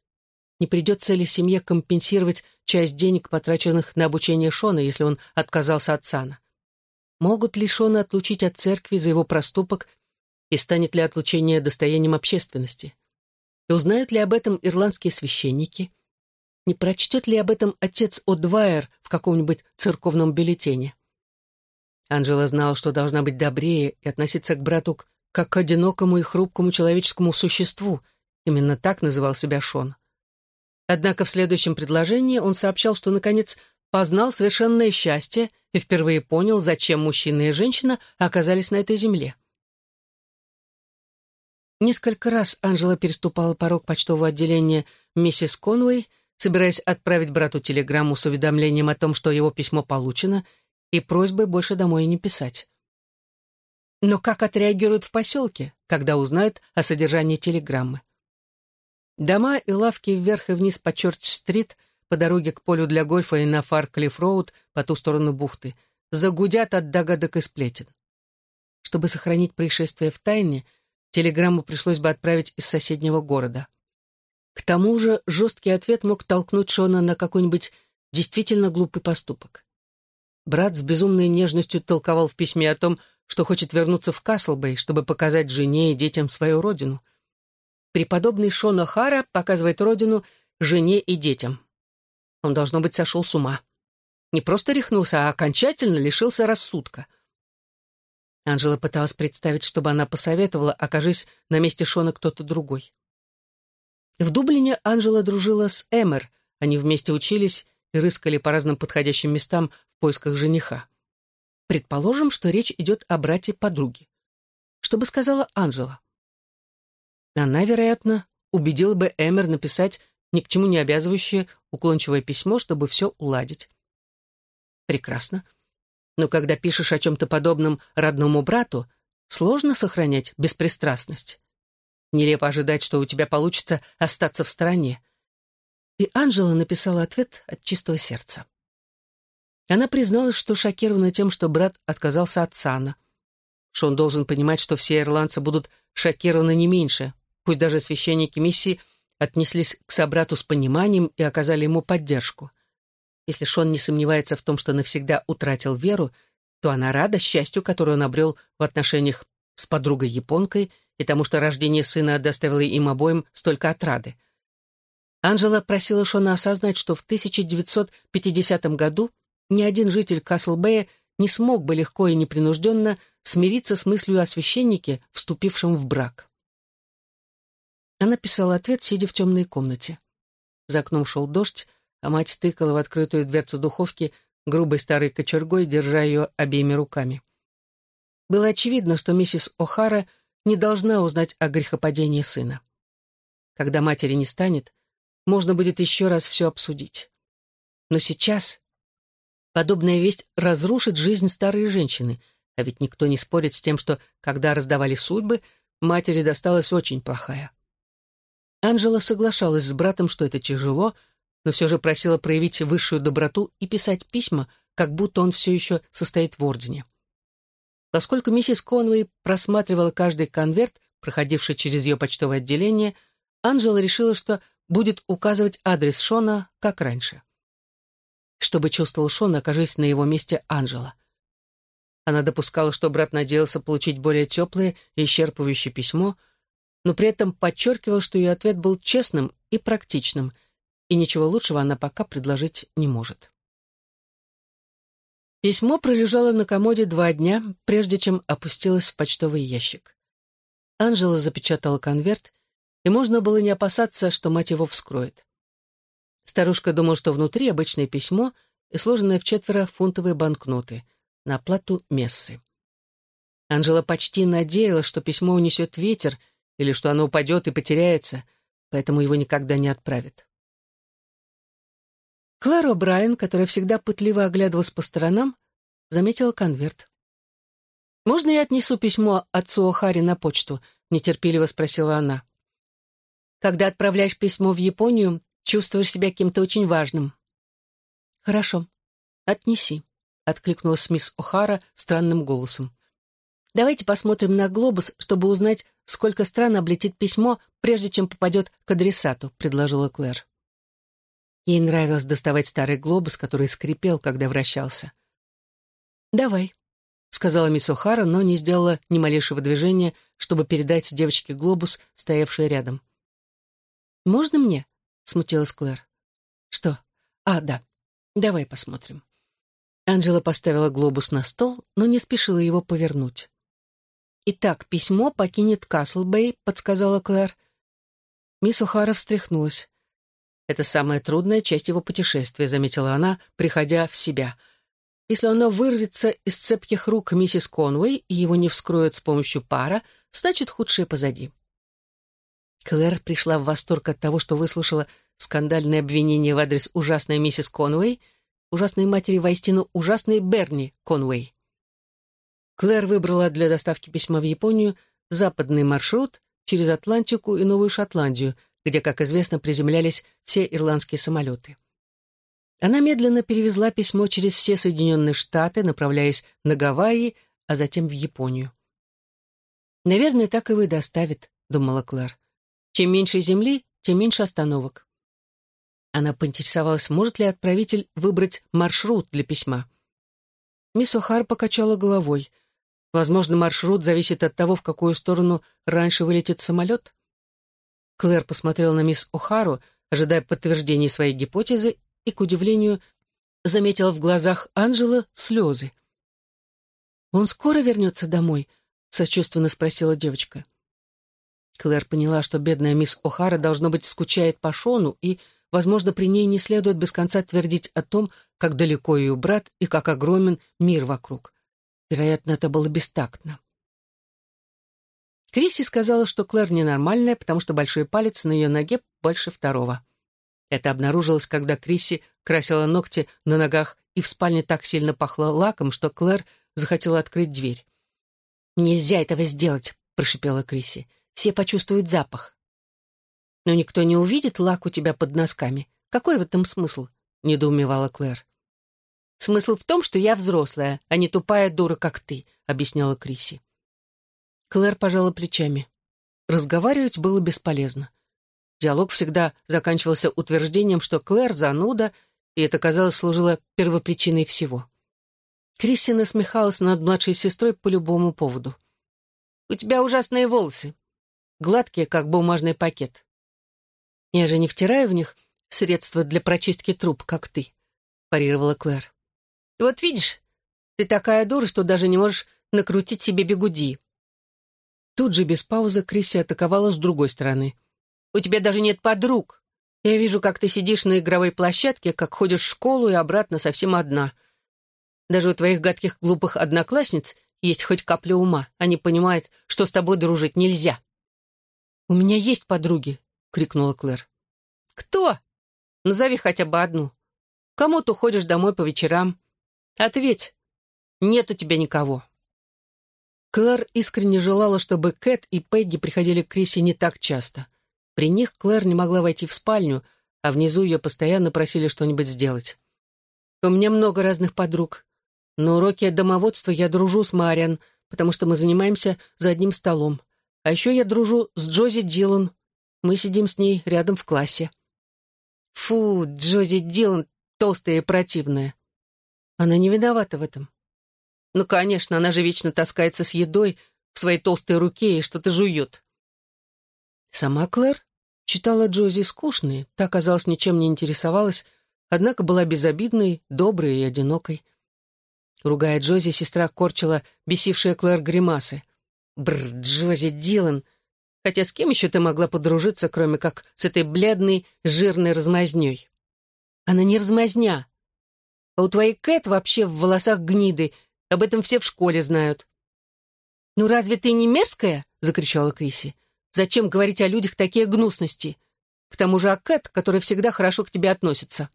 Не придется ли семье компенсировать часть денег, потраченных на обучение Шона, если он отказался от сана? Могут ли Шона отлучить от церкви за его проступок и станет ли отлучение достоянием общественности? И узнают ли об этом ирландские священники? Не прочтет ли об этом отец О'Двайер в каком-нибудь церковном бюллетене? Анжела знала, что должна быть добрее и относиться к брату как к одинокому и хрупкому человеческому существу. Именно так называл себя Шон. Однако в следующем предложении он сообщал, что, наконец, познал совершенное счастье и впервые понял, зачем мужчина и женщина оказались на этой земле. Несколько раз Анжела переступала порог почтового отделения миссис Конвей, собираясь отправить брату телеграмму с уведомлением о том, что его письмо получено, и просьбой больше домой не писать. Но как отреагируют в поселке, когда узнают о содержании телеграммы? Дома и лавки вверх и вниз по Чорч-стрит, по дороге к полю для гольфа и на Фарклифф-роуд по ту сторону бухты, загудят от догадок и сплетен. Чтобы сохранить происшествие в тайне, телеграмму пришлось бы отправить из соседнего города. К тому же жесткий ответ мог толкнуть Шона на какой-нибудь действительно глупый поступок. Брат с безумной нежностью толковал в письме о том, что хочет вернуться в Каслбей, чтобы показать жене и детям свою родину. Преподобный Шон О'Хара показывает родину жене и детям. Он, должно быть, сошел с ума. Не просто рехнулся, а окончательно лишился рассудка. Анжела пыталась представить, чтобы она посоветовала, окажись на месте Шона кто-то другой. В Дублине Анжела дружила с Эмер, они вместе учились и рыскали по разным подходящим местам в поисках жениха. Предположим, что речь идет о брате подруги. Что бы сказала Анжела? Она, вероятно, убедила бы Эмер написать ни к чему не обязывающее уклончивое письмо, чтобы все уладить. Прекрасно. Но когда пишешь о чем-то подобном родному брату, сложно сохранять беспристрастность. Нелепо ожидать, что у тебя получится остаться в стороне. И Анжела написала ответ от чистого сердца. Она призналась, что шокирована тем, что брат отказался от сана. Что он должен понимать, что все ирландцы будут шокированы не меньше, пусть даже священники миссии отнеслись к собрату с пониманием и оказали ему поддержку. Если Шон не сомневается в том, что навсегда утратил веру, то она рада счастью, которое он обрел в отношениях с подругой-японкой и тому, что рождение сына доставило им обоим столько отрады. Анжела просила Шона осознать, что в 1950 году ни один житель Каслбэя не смог бы легко и непринужденно смириться с мыслью о священнике, вступившем в брак. Она писала ответ, сидя в темной комнате. За окном шел дождь, а мать тыкала в открытую дверцу духовки грубой старой кочергой, держа ее обеими руками. Было очевидно, что миссис О'Хара не должна узнать о грехопадении сына. Когда матери не станет, можно будет еще раз все обсудить. Но сейчас подобная весть разрушит жизнь старой женщины, а ведь никто не спорит с тем, что, когда раздавали судьбы, матери досталась очень плохая. Анжела соглашалась с братом, что это тяжело, но все же просила проявить высшую доброту и писать письма, как будто он все еще состоит в ордене. Поскольку миссис Конвей просматривала каждый конверт, проходивший через ее почтовое отделение, Анжела решила, что будет указывать адрес Шона, как раньше. Чтобы чувствовал Шон, окажись на его месте Анжела. Она допускала, что брат надеялся получить более теплое и исчерпывающее письмо — но при этом подчеркивал, что ее ответ был честным и практичным, и ничего лучшего она пока предложить не может. Письмо пролежало на комоде два дня, прежде чем опустилось в почтовый ящик. Анжела запечатала конверт, и можно было не опасаться, что мать его вскроет. Старушка думала, что внутри обычное письмо и сложенные в четверо фунтовые банкноты на оплату мессы. Анжела почти надеялась, что письмо унесет ветер — или что оно упадет и потеряется, поэтому его никогда не отправят. Клэр О'Брайен, которая всегда пытливо оглядывалась по сторонам, заметила конверт. «Можно я отнесу письмо отцу О'Хари на почту?» — нетерпеливо спросила она. «Когда отправляешь письмо в Японию, чувствуешь себя кем-то очень важным». «Хорошо, отнеси», — откликнулась мисс О'Хара странным голосом. «Давайте посмотрим на глобус, чтобы узнать, сколько стран облетит письмо, прежде чем попадет к адресату», — предложила Клэр. Ей нравилось доставать старый глобус, который скрипел, когда вращался. «Давай», — сказала мисс О'Хара, но не сделала ни малейшего движения, чтобы передать девочке глобус, стоявший рядом. «Можно мне?» — смутилась Клэр. Что? А, да. Давай посмотрим. Анжела поставила глобус на стол, но не спешила его повернуть. «Итак, письмо покинет Каслбей», — подсказала Клэр. Мисс Ухара встряхнулась. «Это самая трудная часть его путешествия», — заметила она, приходя в себя. «Если оно вырвется из цепких рук миссис Конвей и его не вскроют с помощью пара, значит, худшее позади». Клэр пришла в восторг от того, что выслушала скандальное обвинение в адрес ужасной миссис Конвей, ужасной матери воистину ужасной Берни Конвей. Клэр выбрала для доставки письма в Японию западный маршрут через Атлантику и Новую Шотландию, где, как известно, приземлялись все ирландские самолеты. Она медленно перевезла письмо через все Соединенные Штаты, направляясь на Гавайи, а затем в Японию. «Наверное, так и вы доставит», — думала Клэр. «Чем меньше земли, тем меньше остановок». Она поинтересовалась, может ли отправитель выбрать маршрут для письма. Мисс О'Хар покачала головой. Возможно, маршрут зависит от того, в какую сторону раньше вылетит самолет. Клэр посмотрела на мисс О'Хару, ожидая подтверждения своей гипотезы, и, к удивлению, заметила в глазах Анжела слезы. «Он скоро вернется домой?» — сочувственно спросила девочка. Клэр поняла, что бедная мисс О'Хара, должно быть, скучает по Шону, и, возможно, при ней не следует без конца твердить о том, как далеко ее брат и как огромен мир вокруг. Вероятно, это было бестактно. Крисси сказала, что Клэр ненормальная, потому что большой палец на ее ноге больше второго. Это обнаружилось, когда Крисси красила ногти на ногах, и в спальне так сильно пахло лаком, что Клэр захотела открыть дверь. «Нельзя этого сделать», — прошипела Крисси. «Все почувствуют запах». «Но никто не увидит лак у тебя под носками. Какой в этом смысл?» — недоумевала Клэр. Смысл в том, что я взрослая, а не тупая дура, как ты», — объясняла Криси. Клэр пожала плечами. Разговаривать было бесполезно. Диалог всегда заканчивался утверждением, что Клэр зануда, и это, казалось, служило первопричиной всего. Крисси насмехалась над младшей сестрой по любому поводу. «У тебя ужасные волосы. Гладкие, как бумажный пакет. Я же не втираю в них средства для прочистки труб, как ты», — парировала Клэр. Вот видишь, ты такая дура, что даже не можешь накрутить себе бегуди. Тут же без паузы Крисси атаковала с другой стороны. У тебя даже нет подруг. Я вижу, как ты сидишь на игровой площадке, как ходишь в школу и обратно совсем одна. Даже у твоих гадких глупых одноклассниц есть хоть капля ума. Они понимают, что с тобой дружить нельзя. «У меня есть подруги», — крикнула Клэр. «Кто? Назови хотя бы одну. Кому ты ходишь домой по вечерам? Ответь. Нет у тебя никого. Клэр искренне желала, чтобы Кэт и Пегги приходили к Крисе не так часто. При них Клэр не могла войти в спальню, а внизу ее постоянно просили что-нибудь сделать. У меня много разных подруг. На уроке домоводства я дружу с Мариан, потому что мы занимаемся за одним столом. А еще я дружу с Джози Дилан. Мы сидим с ней рядом в классе. Фу, Джози Дилан толстая и противная. Она не виновата в этом. Ну, конечно, она же вечно таскается с едой в своей толстой руке и что-то жует. Сама Клэр читала Джози скучные, та, казалось, ничем не интересовалась, однако была безобидной, доброй и одинокой. Ругая Джози, сестра корчила бесившая Клэр гримасы. Бр, Джози Дилан! Хотя с кем еще ты могла подружиться, кроме как с этой бледной, жирной размазней? Она не размазня, а у твоей Кэт вообще в волосах гниды. Об этом все в школе знают». «Ну разве ты не мерзкая?» — закричала Криси. «Зачем говорить о людях такие гнусности? К тому же о Кэт, которая всегда хорошо к тебе относится».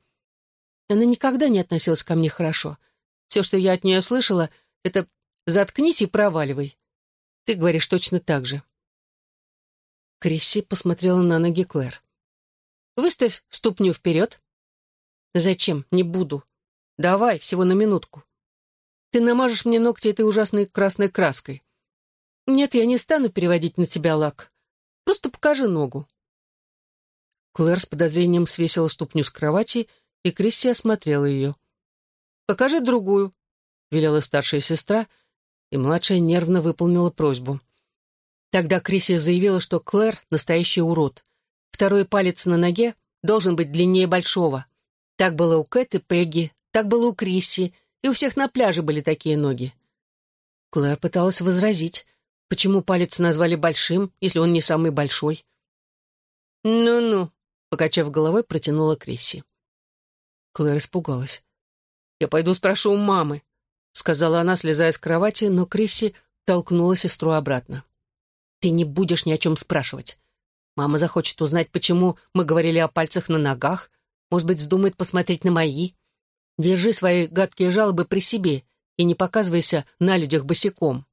Она никогда не относилась ко мне хорошо. Все, что я от нее слышала, это «заткнись и проваливай». Ты говоришь точно так же. Крисси посмотрела на ноги Клэр. «Выставь ступню вперед». «Зачем? Не буду. Давай, всего на минутку. Ты намажешь мне ногти этой ужасной красной краской. Нет, я не стану переводить на тебя лак. Просто покажи ногу. Клэр с подозрением свесила ступню с кровати, и Крисси осмотрела ее. «Покажи другую», — велела старшая сестра, и младшая нервно выполнила просьбу. Тогда Крисси заявила, что Клэр — настоящий урод. Второй палец на ноге должен быть длиннее большого. Так было у Кэт и Пегги, так было у Крисси, и у всех на пляже были такие ноги. Клэр пыталась возразить, почему палец назвали большим, если он не самый большой. «Ну-ну», — покачав головой, протянула Крисси. Клэр испугалась. «Я пойду спрошу у мамы», — сказала она, слезая с кровати, но Крисси толкнула сестру обратно. «Ты не будешь ни о чем спрашивать. Мама захочет узнать, почему мы говорили о пальцах на ногах, может быть, вздумает посмотреть на мои. Держи свои гадкие жалобы при себе и не показывайся на людях босиком».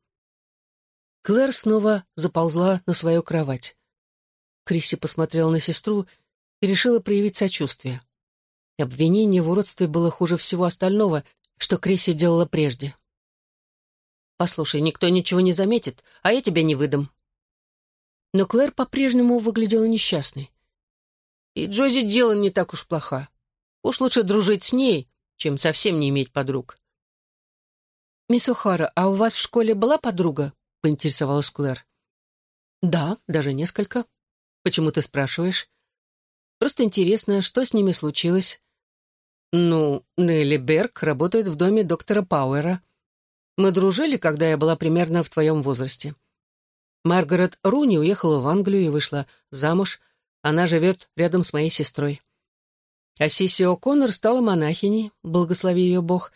Клэр снова заползла на свою кровать. Крисси посмотрела на сестру и решила проявить сочувствие. Обвинение в уродстве было хуже всего остального, что Крисси делала прежде. «Послушай, никто ничего не заметит, а я тебя не выдам». Но Клэр по-прежнему выглядела несчастной. И Джози дело не так уж плохо. Уж лучше дружить с ней, чем совсем не иметь подруг. «Мисс О'Хара, а у вас в школе была подруга?» — поинтересовалась Клэр. «Да, даже несколько. Почему ты спрашиваешь?» «Просто интересно, что с ними случилось?» «Ну, Нелли Берг работает в доме доктора Пауэра. Мы дружили, когда я была примерно в твоем возрасте. Маргарет Руни уехала в Англию и вышла замуж. Она живет рядом с моей сестрой. А Сиси О'Коннор стала монахиней, благослови ее Бог,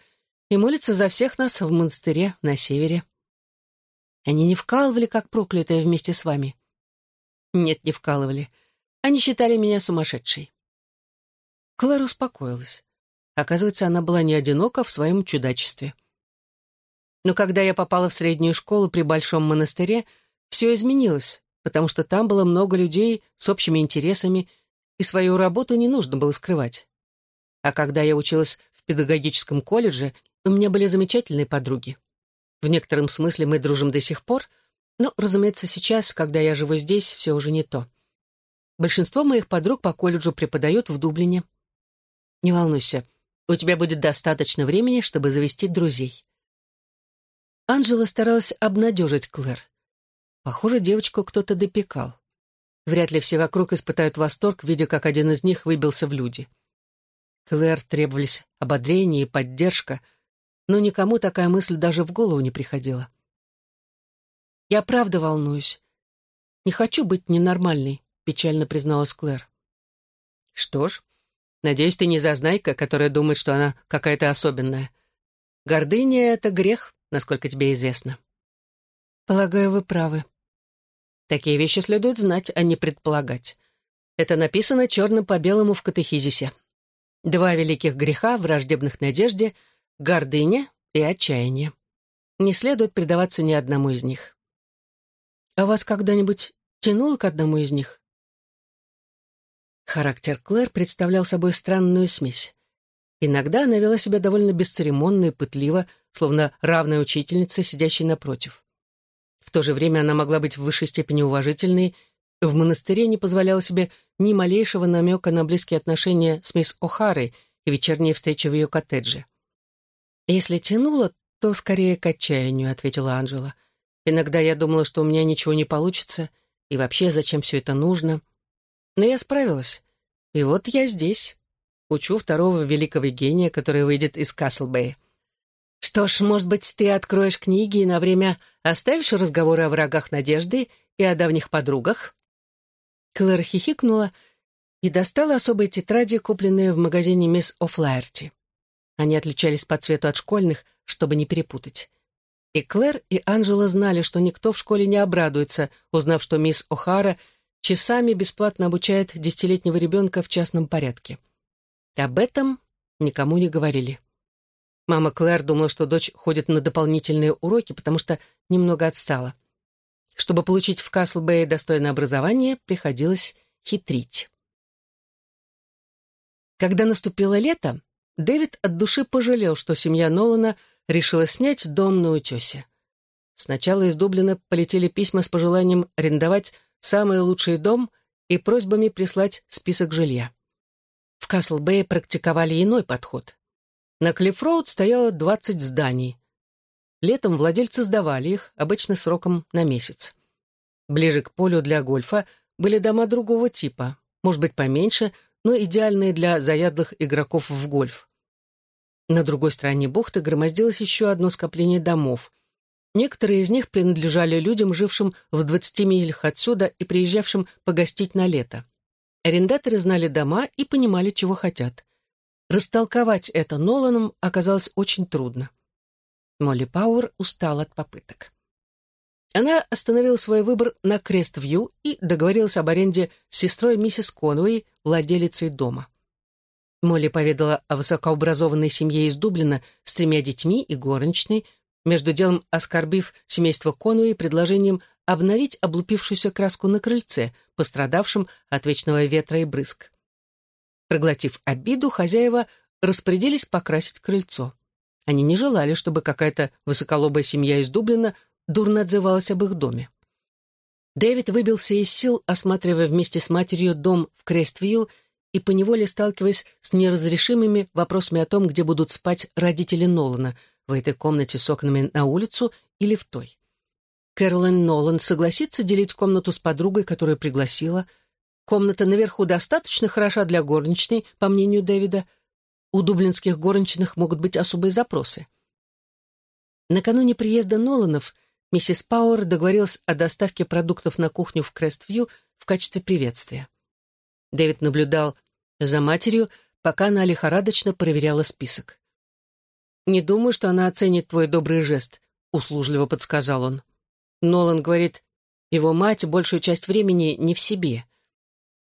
и молится за всех нас в монастыре на севере. Они не вкалывали, как проклятые, вместе с вами? Нет, не вкалывали. Они считали меня сумасшедшей. Клэр успокоилась. Оказывается, она была не одинока в своем чудачестве. Но когда я попала в среднюю школу при Большом монастыре, все изменилось, потому что там было много людей с общими интересами, и свою работу не нужно было скрывать. А когда я училась в педагогическом колледже, у меня были замечательные подруги. В некотором смысле мы дружим до сих пор, но, разумеется, сейчас, когда я живу здесь, все уже не то. Большинство моих подруг по колледжу преподают в Дублине. Не волнуйся, у тебя будет достаточно времени, чтобы завести друзей». Анжела старалась обнадежить Клэр. Похоже, девочку кто-то допекал. Вряд ли все вокруг испытают восторг, видя, как один из них выбился в люди. Клэр требовались ободрение и поддержка, но никому такая мысль даже в голову не приходила. «Я правда волнуюсь. Не хочу быть ненормальной», — печально призналась Клэр. «Что ж, Надеюсь, ты не зазнайка, которая думает, что она какая-то особенная. Гордыня — это грех, насколько тебе известно. Полагаю, вы правы. Такие вещи следует знать, а не предполагать. Это написано черным по белому в катехизисе. Два великих греха, враждебных надежде, гордыня и отчаяние. Не следует предаваться ни одному из них. А вас когда-нибудь тянуло к одному из них? Характер Клэр представлял собой странную смесь. Иногда она вела себя довольно бесцеремонно и пытливо, словно равная учительница, сидящей напротив. В то же время она могла быть в высшей степени уважительной, в монастыре не позволяла себе ни малейшего намека на близкие отношения с мисс О'Харой и вечерние встречи в ее коттедже. «Если тянуло, то скорее к отчаянию», — ответила Анжела. «Иногда я думала, что у меня ничего не получится, и вообще зачем все это нужно?» Но я справилась. И вот я здесь. Учу второго великого гения, который выйдет из Каслбэя. Что ж, может быть, ты откроешь книги и на время оставишь разговоры о врагах надежды и о давних подругах?» Клэр хихикнула и достала особые тетради, купленные в магазине мисс О'Флаерти. Они отличались по цвету от школьных, чтобы не перепутать. И Клэр, и Анжела знали, что никто в школе не обрадуется, узнав, что мисс О'Хара — часами бесплатно обучает десятилетнего ребенка в частном порядке. Об этом никому не говорили. Мама Клэр думала, что дочь ходит на дополнительные уроки, потому что немного отстала. Чтобы получить в Каслбэе достойное образование, приходилось хитрить. Когда наступило лето, Дэвид от души пожалел, что семья Нолана решила снять дом на утесе. Сначала из Дублина полетели письма с пожеланием арендовать самый лучший дом и просьбами прислать список жилья. В Каслбэе практиковали иной подход. На Клиффроуд стояло 20 зданий. Летом владельцы сдавали их, обычно сроком на месяц. Ближе к полю для гольфа были дома другого типа, может быть, поменьше, но идеальное для заядлых игроков в гольф. На другой стороне бухты громоздилось еще одно скопление домов. Некоторые из них принадлежали людям, жившим в 20 милях отсюда и приезжавшим погостить на лето. Арендаторы знали дома и понимали, чего хотят. Растолковать это Ноланом оказалось очень трудно. Молли Пауэр устала от попыток. Она остановила свой выбор на Крест-Вью и договорилась об аренде с сестрой миссис Конуэй, владелицей дома. Молли поведала о высокообразованной семье из Дублина с тремя детьми и горничной, между делом оскорбив семейство Конуэй предложением обновить облупившуюся краску на крыльце, пострадавшем от вечного ветра и брызг. Проглотив обиду, хозяева распорядились покрасить крыльцо. Они не желали, чтобы какая-то высоколобая семья из Дублина дурно отзывалась об их доме. Дэвид выбился из сил, осматривая вместе с матерью дом в Крествью и поневоле сталкиваясь с неразрешимыми вопросами о том, где будут спать родители Нолана, в этой комнате с окнами на улицу или в той. Кэролайн Нолан согласится делить комнату с подругой, которую пригласила. Комната наверху достаточно хороша для горничной, по мнению Дэвида. У дублинских горничных могут быть особые запросы. Накануне приезда Ноланов миссис Пауэр договорилась о доставке продуктов на кухню в Крествью в качестве приветствия. Дэвид наблюдал за матерью, пока она лихорадочно проверяла список. «Не думаю, что она оценит твой добрый жест», — услужливо подсказал он. Нолан говорит, его мать большую часть времени не в себе.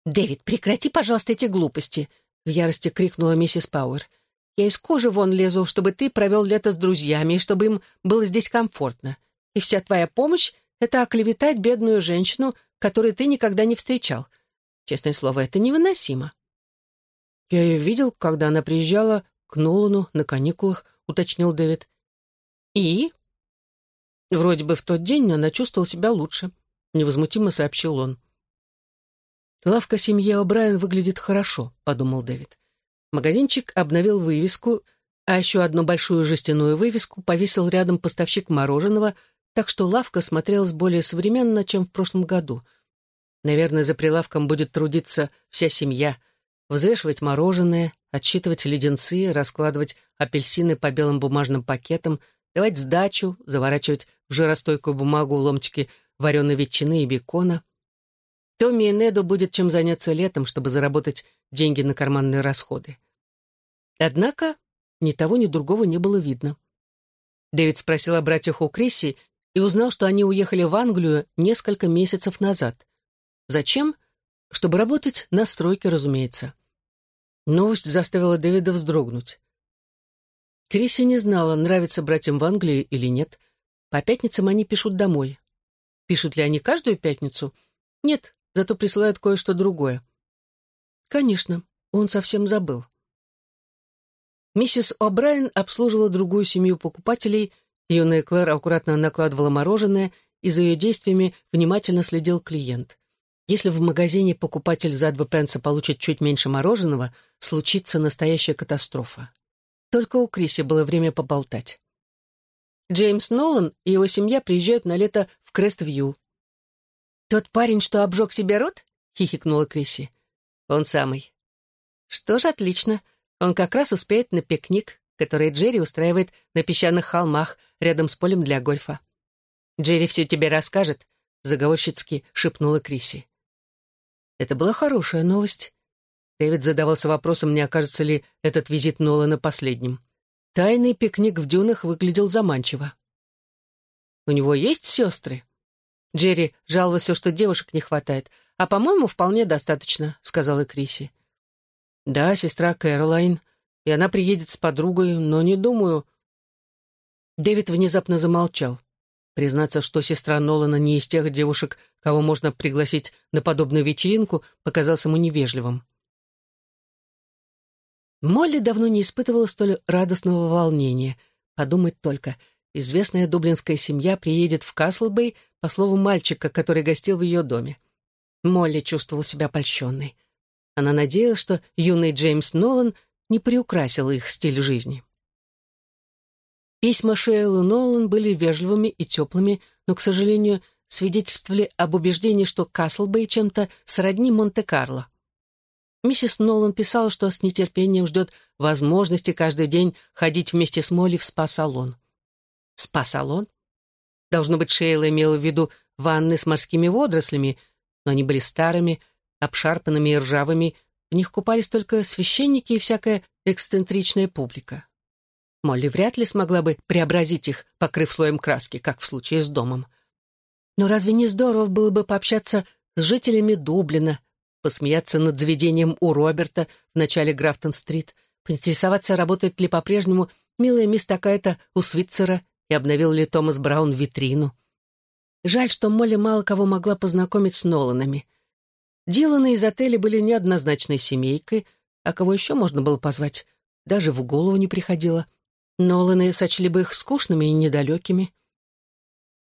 «Дэвид, прекрати, пожалуйста, эти глупости», — в ярости крикнула миссис Пауэр. «Я из кожи вон лезу, чтобы ты провел лето с друзьями и чтобы им было здесь комфортно. И вся твоя помощь — это оклеветать бедную женщину, которую ты никогда не встречал. Честное слово, это невыносимо». «Я ее видел, когда она приезжала к Нолану на каникулах», — уточнил Дэвид. «И?» «Вроде бы в тот день она чувствовала себя лучше», — невозмутимо сообщил он. «Лавка семьи О'Брайен выглядит хорошо», — подумал Дэвид. Магазинчик обновил вывеску, а еще одну большую жестяную вывеску повесил рядом поставщик мороженого, так что лавка смотрелась более современно, чем в прошлом году. Наверное, за прилавком будет трудиться вся семья, взвешивать мороженое, отсчитывать леденцы, раскладывать апельсины по белым бумажным пакетам, давать сдачу, заворачивать в жиростойкую бумагу ломтики вареной ветчины и бекона. Томми и Неду будет чем заняться летом, чтобы заработать деньги на карманные расходы. Однако ни того, ни другого не было видно. Дэвид спросил о братьях у Крисси и узнал, что они уехали в Англию несколько месяцев назад. Зачем? Чтобы работать на стройке, разумеется. Новость заставила Дэвида вздрогнуть. Крисси не знала, нравится братьям в Англии или нет. По пятницам они пишут домой. Пишут ли они каждую пятницу? Нет, зато присылают кое-что другое. Конечно, он совсем забыл. Миссис О'Брайен обслуживала другую семью покупателей, юная Клэр аккуратно накладывала мороженое, и за ее действиями внимательно следил клиент. Если в магазине покупатель за два пенса получит чуть меньше мороженого, случится настоящая катастрофа. Только у Криси было время поболтать. Джеймс Нолан и его семья приезжают на лето в Крест-Вью. «Тот парень, что обжег себе рот?» — хихикнула Криси. «Он самый». «Что ж, отлично. Он как раз успеет на пикник, который Джерри устраивает на песчаных холмах рядом с полем для гольфа. Джерри все тебе расскажет», — заговорщицки шепнула Криси. Это была хорошая новость. Дэвид задавался вопросом, не окажется ли этот визит Нолана последним. Тайный пикник в дюнах выглядел заманчиво. «У него есть сестры?» Джерри жаловался, что девушек не хватает, а, по-моему, вполне достаточно, сказала Криси. Да, сестра Кэролайн, и она приедет с подругой, но не думаю... Дэвид внезапно замолчал. Признаться, что сестра Нолана не из тех девушек, кого можно пригласить на подобную вечеринку, показалось ему невежливым. Молли давно не испытывала столь радостного волнения. Подумать только, известная дублинская семья приедет в Каслбей по слову мальчика, который гостил в ее доме. Молли чувствовала себя польщенной. Она надеялась, что юный Джеймс Нолан не приукрасил их стиль жизни. Письма Шейлы Нолан были вежливыми и теплыми, но, к сожалению, свидетельствовали об убеждении, что Каслбей чем-то сродни Монте-Карло. Миссис Нолан писала, что с нетерпением ждет возможности каждый день ходить вместе с Молли в спа-салон. Спа-салон? Должно быть, Шейла имела в виду ванны с морскими водорослями, но они были старыми, обшарпанными и ржавыми, в них купались только священники и всякая эксцентричная публика. Молли вряд ли смогла бы преобразить их, покрыв слоем краски, как в случае с домом. Но разве не здорово было бы пообщаться с жителями Дублина, посмеяться над заведением у Роберта в начале Графтон-стрит, поинтересоваться, работает ли по-прежнему милая мисс такая-то у Свитцера обновил ли Томас Браун витрину. Жаль, что Молли мало кого могла познакомить с Ноланами. Диланы из отеля были неоднозначной семейкой, а кого еще можно было позвать, даже в голову не приходило. Ноланы сочли бы их скучными и недалекими.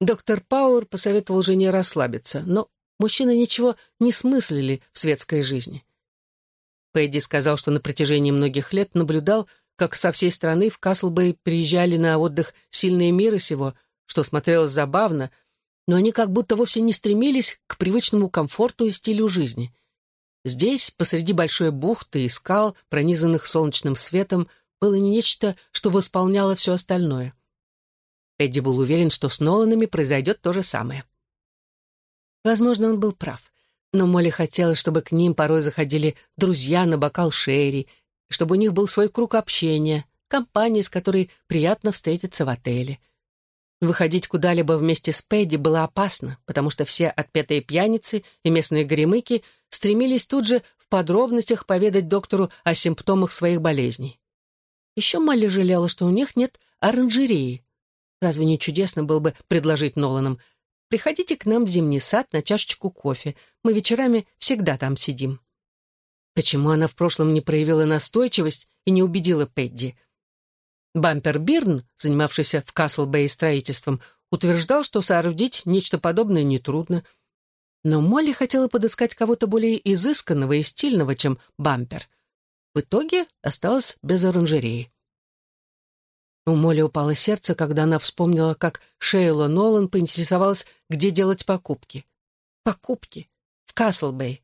Доктор Пауэр посоветовал жене расслабиться, но мужчины ничего не смыслили в светской жизни. Пэдди сказал, что на протяжении многих лет наблюдал, как со всей страны в Каслбэй приезжали на отдых сильные миры сего, что смотрелось забавно, но они как будто вовсе не стремились к привычному комфорту и стилю жизни. Здесь, посреди большой бухты и скал, пронизанных солнечным светом, было нечто, что восполняло все остальное. Эдди был уверен, что с Ноланами произойдет то же самое. Возможно, он был прав, но Молли хотела, чтобы к ним порой заходили друзья на бокал шерри, чтобы у них был свой круг общения, компания, с которой приятно встретиться в отеле — Выходить куда-либо вместе с Пэдди было опасно, потому что все отпетые пьяницы и местные горемыки стремились тут же в подробностях поведать доктору о симптомах своих болезней. Еще Малли жалела, что у них нет оранжереи. Разве не чудесно было бы предложить Ноланам «Приходите к нам в зимний сад на чашечку кофе. Мы вечерами всегда там сидим». Почему она в прошлом не проявила настойчивость и не убедила Пэдди? Бампер Бирн, занимавшийся в Каслбэй строительством, утверждал, что соорудить нечто подобное нетрудно. Но Молли хотела подыскать кого-то более изысканного и стильного, чем Бампер. В итоге осталась без оранжереи. У Молли упало сердце, когда она вспомнила, как Шейла Нолан поинтересовалась, где делать покупки. Покупки. В Каслбэй.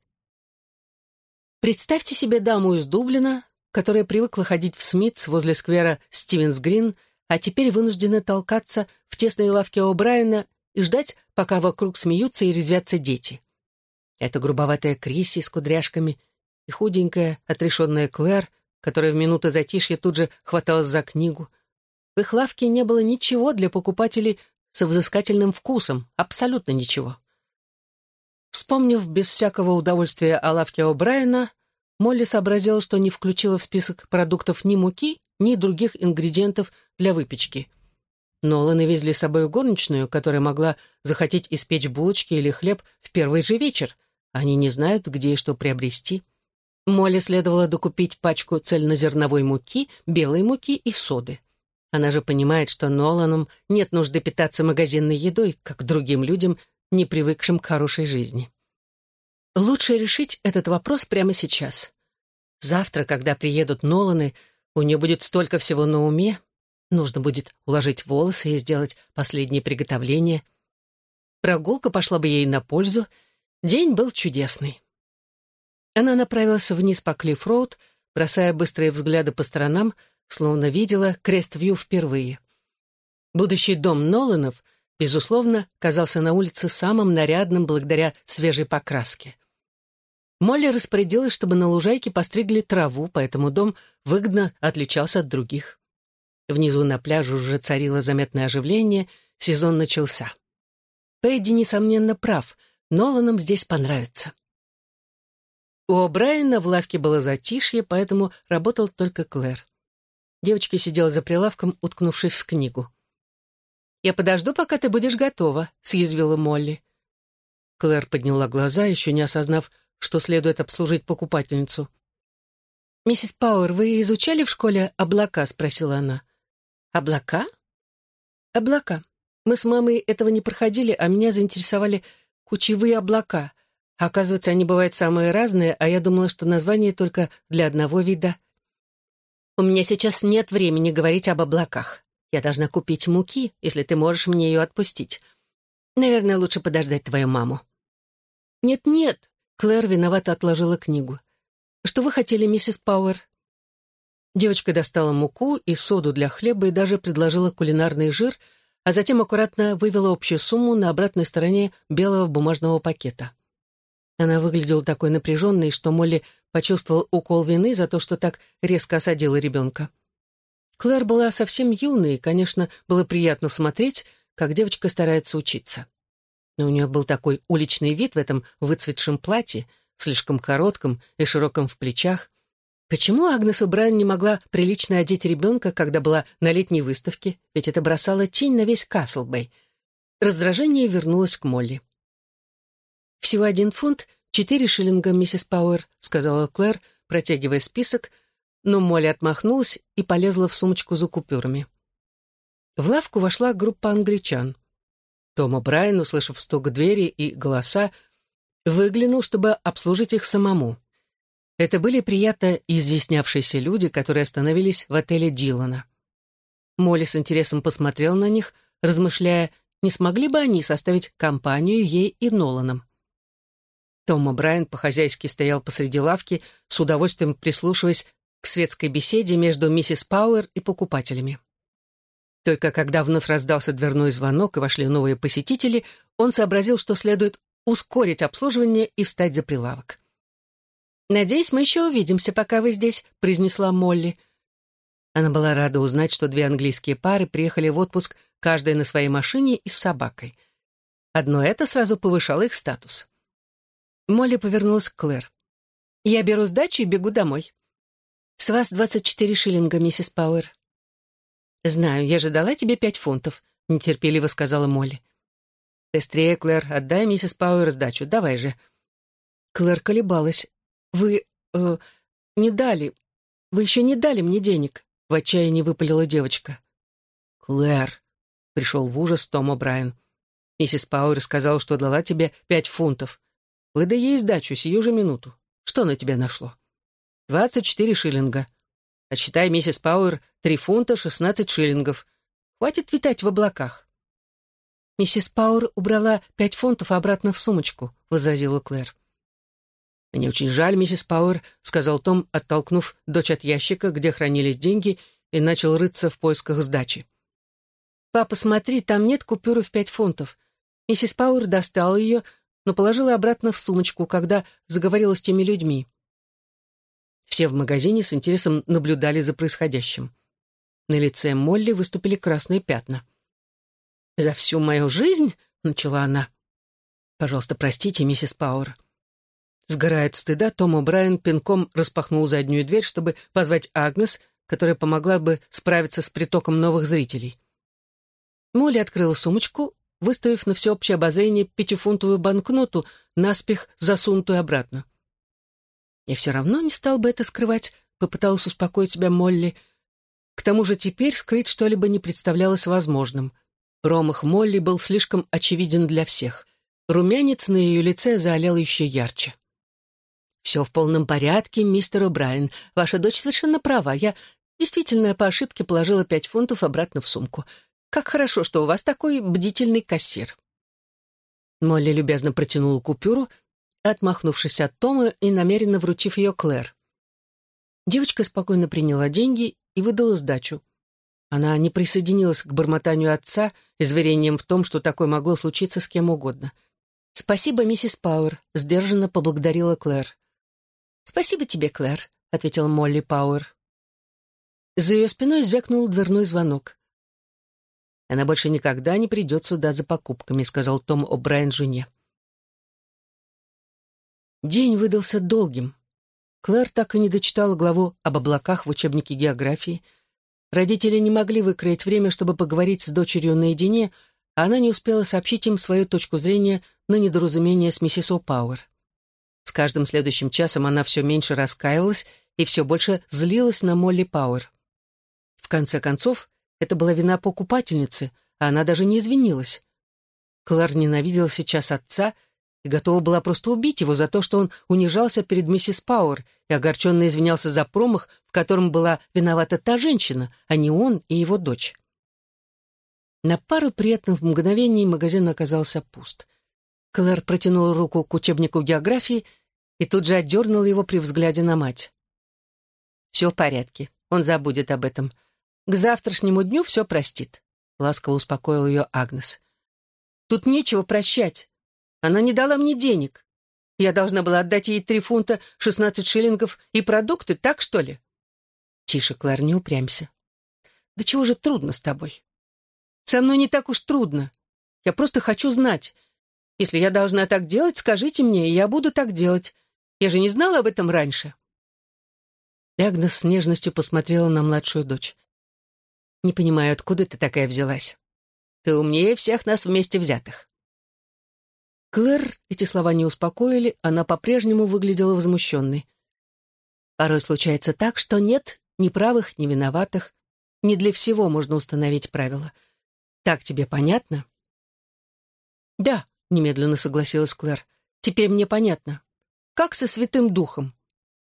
Представьте себе даму из Дублина, которая привыкла ходить в Смитс возле сквера Стивенс-Грин, а теперь вынуждена толкаться в тесной лавке О'Брайена и ждать, пока вокруг смеются и резвятся дети. Это грубоватая Криси с кудряшками и худенькая, отрешенная Клэр, которая в минуты затишья тут же хваталась за книгу. В их лавке не было ничего для покупателей со взыскательным вкусом, абсолютно ничего. Вспомнив без всякого удовольствия о лавке О'Брайена, Молли сообразила, что не включила в список продуктов ни муки, ни других ингредиентов для выпечки. Ноланы везли с собой горничную, которая могла захотеть испечь булочки или хлеб в первый же вечер. Они не знают, где и что приобрести. Молли следовало докупить пачку цельнозерновой муки, белой муки и соды. Она же понимает, что Ноланам нет нужды питаться магазинной едой, как другим людям, не привыкшим к хорошей жизни. Лучше решить этот вопрос прямо сейчас. Завтра, когда приедут Ноланы, у нее будет столько всего на уме. Нужно будет уложить волосы и сделать последние приготовления. Прогулка пошла бы ей на пользу. День был чудесный. Она направилась вниз по Клифф-Роуд, бросая быстрые взгляды по сторонам, словно видела Крест-Вью впервые. Будущий дом Ноланов, безусловно, казался на улице самым нарядным благодаря свежей покраске. Молли распорядилась, чтобы на лужайке постригли траву, поэтому дом выгодно отличался от других. Внизу на пляже уже царило заметное оживление, сезон начался. Пэдди, несомненно, прав, Ноланам здесь понравится. У О'Брайена в лавке было затишье, поэтому работал только Клэр. Девочка сидела за прилавком, уткнувшись в книгу. «Я подожду, пока ты будешь готова», — съязвила Молли. Клэр подняла глаза, еще не осознав, что следует обслужить покупательницу. «Миссис Пауэр, вы изучали в школе облака?» — спросила она. «Облака?» «Облака. Мы с мамой этого не проходили, а меня заинтересовали кучевые облака. Оказывается, они бывают самые разные, а я думала, что название только для одного вида. У меня сейчас нет времени говорить об облаках. Я должна купить муки, если ты можешь мне ее отпустить. Наверное, лучше подождать твою маму». «Нет-нет», Клэр виновато отложила книгу. Что вы хотели, миссис Пауэр?» Девочка достала муку и соду для хлеба и даже предложила кулинарный жир, а затем аккуратно вывела общую сумму на обратной стороне белого бумажного пакета. Она выглядела такой напряженной, что Молли почувствовал укол вины за то, что так резко осадила ребенка. Клэр была совсем юной, и, конечно, было приятно смотреть, как девочка старается учиться. Но у нее был такой уличный вид в этом выцветшем платье, слишком коротком и широком в плечах, Почему Агнес Убран не могла прилично одеть ребенка, когда была на летней выставке, ведь это бросало тень на весь Каслбэй? Раздражение вернулось к Молли. «Всего один фунт, четыре шиллинга, миссис Пауэр», — сказала Клэр, протягивая список, но Молли отмахнулась и полезла в сумочку за купюрами. В лавку вошла группа англичан. Тома Брайан, услышав стук двери и голоса, выглянул, чтобы обслужить их самому. Это были приятно изъяснявшиеся люди, которые остановились в отеле Дилана. Молли с интересом посмотрел на них, размышляя, не смогли бы они составить компанию ей и Ноланом. Том Брайан по-хозяйски стоял посреди лавки, с удовольствием прислушиваясь к светской беседе между миссис Пауэр и покупателями. Только когда вновь раздался дверной звонок и вошли новые посетители, он сообразил, что следует ускорить обслуживание и встать за прилавок. «Надеюсь, мы еще увидимся, пока вы здесь», — произнесла Молли. Она была рада узнать, что две английские пары приехали в отпуск, каждая на своей машине и с собакой. Одно это сразу повышало их статус. Молли повернулась к Клэр. «Я беру сдачу и бегу домой». «С вас двадцать четыре шиллинга, миссис Пауэр». «Знаю, я же дала тебе пять фунтов», — нетерпеливо сказала Молли. «Быстрее, Клэр, отдай миссис Пауэр сдачу, давай же». Клэр колебалась. «Вы... Э, не дали... Вы еще не дали мне денег», — в отчаянии выпалила девочка. «Клэр», — пришел в ужас Том О'Брайен. «Миссис Пауэр сказала, что дала тебе пять фунтов. Выдай ей сдачу сию же минуту. Что на тебя нашло?» «Двадцать четыре шиллинга. Отсчитай, миссис Пауэр, три фунта шестнадцать шиллингов. Хватит витать в облаках». «Миссис Пауэр убрала пять фунтов обратно в сумочку», — возразила Клэр. «Мне очень жаль, миссис Пауэр», — сказал Том, оттолкнув дочь от ящика, где хранились деньги, и начал рыться в поисках сдачи. «Папа, смотри, там нет купюры в пять фунтов». Миссис Пауэр достала ее, но положила обратно в сумочку, когда заговорила с теми людьми. Все в магазине с интересом наблюдали за происходящим. На лице Молли выступили красные пятна. «За всю мою жизнь?» — начала она. «Пожалуйста, простите, миссис Пауэр». Сгорая от стыда, Том О'Брайен пинком распахнул заднюю дверь, чтобы позвать Агнес, которая помогла бы справиться с притоком новых зрителей. Молли открыла сумочку, выставив на всеобщее обозрение пятифунтовую банкноту, наспех засунутую обратно. «Я все равно не стал бы это скрывать», — попыталась успокоить себя Молли. К тому же теперь скрыть что-либо не представлялось возможным. Промах Молли был слишком очевиден для всех. Румянец на ее лице заолел еще ярче. «Все в полном порядке, мистер О'Брайен. Ваша дочь совершенно права. Я действительно по ошибке положила пять фунтов обратно в сумку. Как хорошо, что у вас такой бдительный кассир». Молли любезно протянула купюру, отмахнувшись от Тома и намеренно вручив ее Клэр. Девочка спокойно приняла деньги и выдала сдачу. Она не присоединилась к бормотанию отца и заверением в том, что такое могло случиться с кем угодно. «Спасибо, миссис Пауэр», — сдержанно поблагодарила Клэр. «Спасибо тебе, Клэр», — ответила Молли Пауэр. За ее спиной звякнул дверной звонок. «Она больше никогда не придет сюда за покупками», — сказал Том О'Брайен жене. День выдался долгим. Клэр так и не дочитала главу об облаках в учебнике географии. Родители не могли выкроить время, чтобы поговорить с дочерью наедине, а она не успела сообщить им свою точку зрения на недоразумение с миссис О'Пауэр. С каждым следующим часом она все меньше раскаивалась и все больше злилась на Молли Пауэр. В конце концов, это была вина покупательницы, а она даже не извинилась. Клэр ненавидела сейчас отца и готова была просто убить его за то, что он унижался перед миссис Пауэр и огорченно извинялся за промах, в котором была виновата та женщина, а не он и его дочь. На пару приятных мгновений магазин оказался пуст. Клэр протянула руку к учебнику географии и тут же отдернула его при взгляде на мать. «Все в порядке, он забудет об этом. К завтрашнему дню все простит», — ласково успокоил ее Агнес. «Тут нечего прощать. Она не дала мне денег. Я должна была отдать ей три фунта, шестнадцать шиллингов и продукты, так что ли?» «Тише, Клэр, не упрямься. Да чего же трудно с тобой?» «Со мной не так уж трудно. Я просто хочу знать. Если я должна так делать, скажите мне, и я буду так делать. Я же не знала об этом раньше». Агнес с нежностью посмотрела на младшую дочь. «Не понимаю, откуда ты такая взялась? Ты умнее всех нас вместе взятых». Клэр эти слова не успокоили, она по-прежнему выглядела возмущенной. Порой случается так, что нет ни правых, ни виноватых. Не для всего можно установить правила. Так тебе понятно? Да, немедленно согласилась Клэр. Теперь мне понятно. Как со Святым Духом?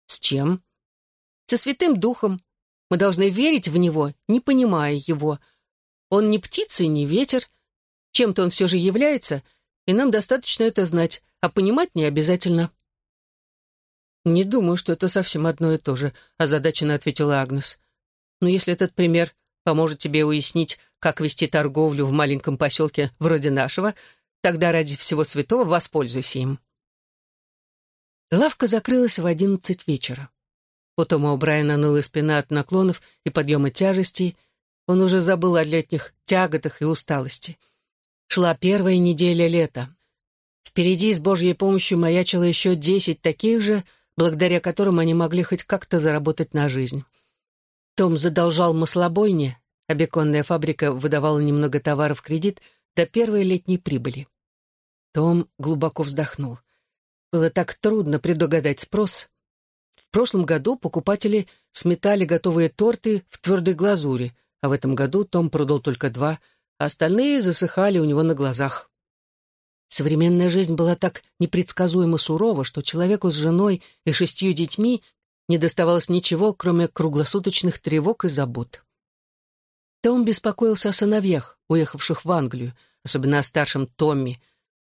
С чем? Со Святым Духом. Мы должны верить в Него, не понимая Его. Он не птица и не ветер. Чем-то он все же является, и нам достаточно это знать, а понимать не обязательно. «Не думаю, что это совсем одно и то же», — озадаченно ответила Агнес. «Но если этот пример поможет тебе уяснить, как вести торговлю в маленьком поселке вроде нашего, тогда ради всего святого воспользуйся им». Лавка закрылась в одиннадцать вечера. У Тома О'Брайена ныла спина от наклонов и подъема тяжестей. Он уже забыл о летних тяготах и усталости. Шла первая неделя лета. Впереди с Божьей помощью маячило еще десять таких же, благодаря которым они могли хоть как-то заработать на жизнь. Том задолжал маслобойне, а беконная фабрика выдавала немного товаров в кредит до первой летней прибыли. Том глубоко вздохнул. Было так трудно предугадать спрос. В прошлом году покупатели сметали готовые торты в твердой глазури, а в этом году Том продал только два, остальные засыхали у него на глазах. Современная жизнь была так непредсказуемо сурова, что человеку с женой и шестью детьми не доставалось ничего, кроме круглосуточных тревог и забот. Том беспокоился о сыновьях, уехавших в Англию, особенно о старшем Томми.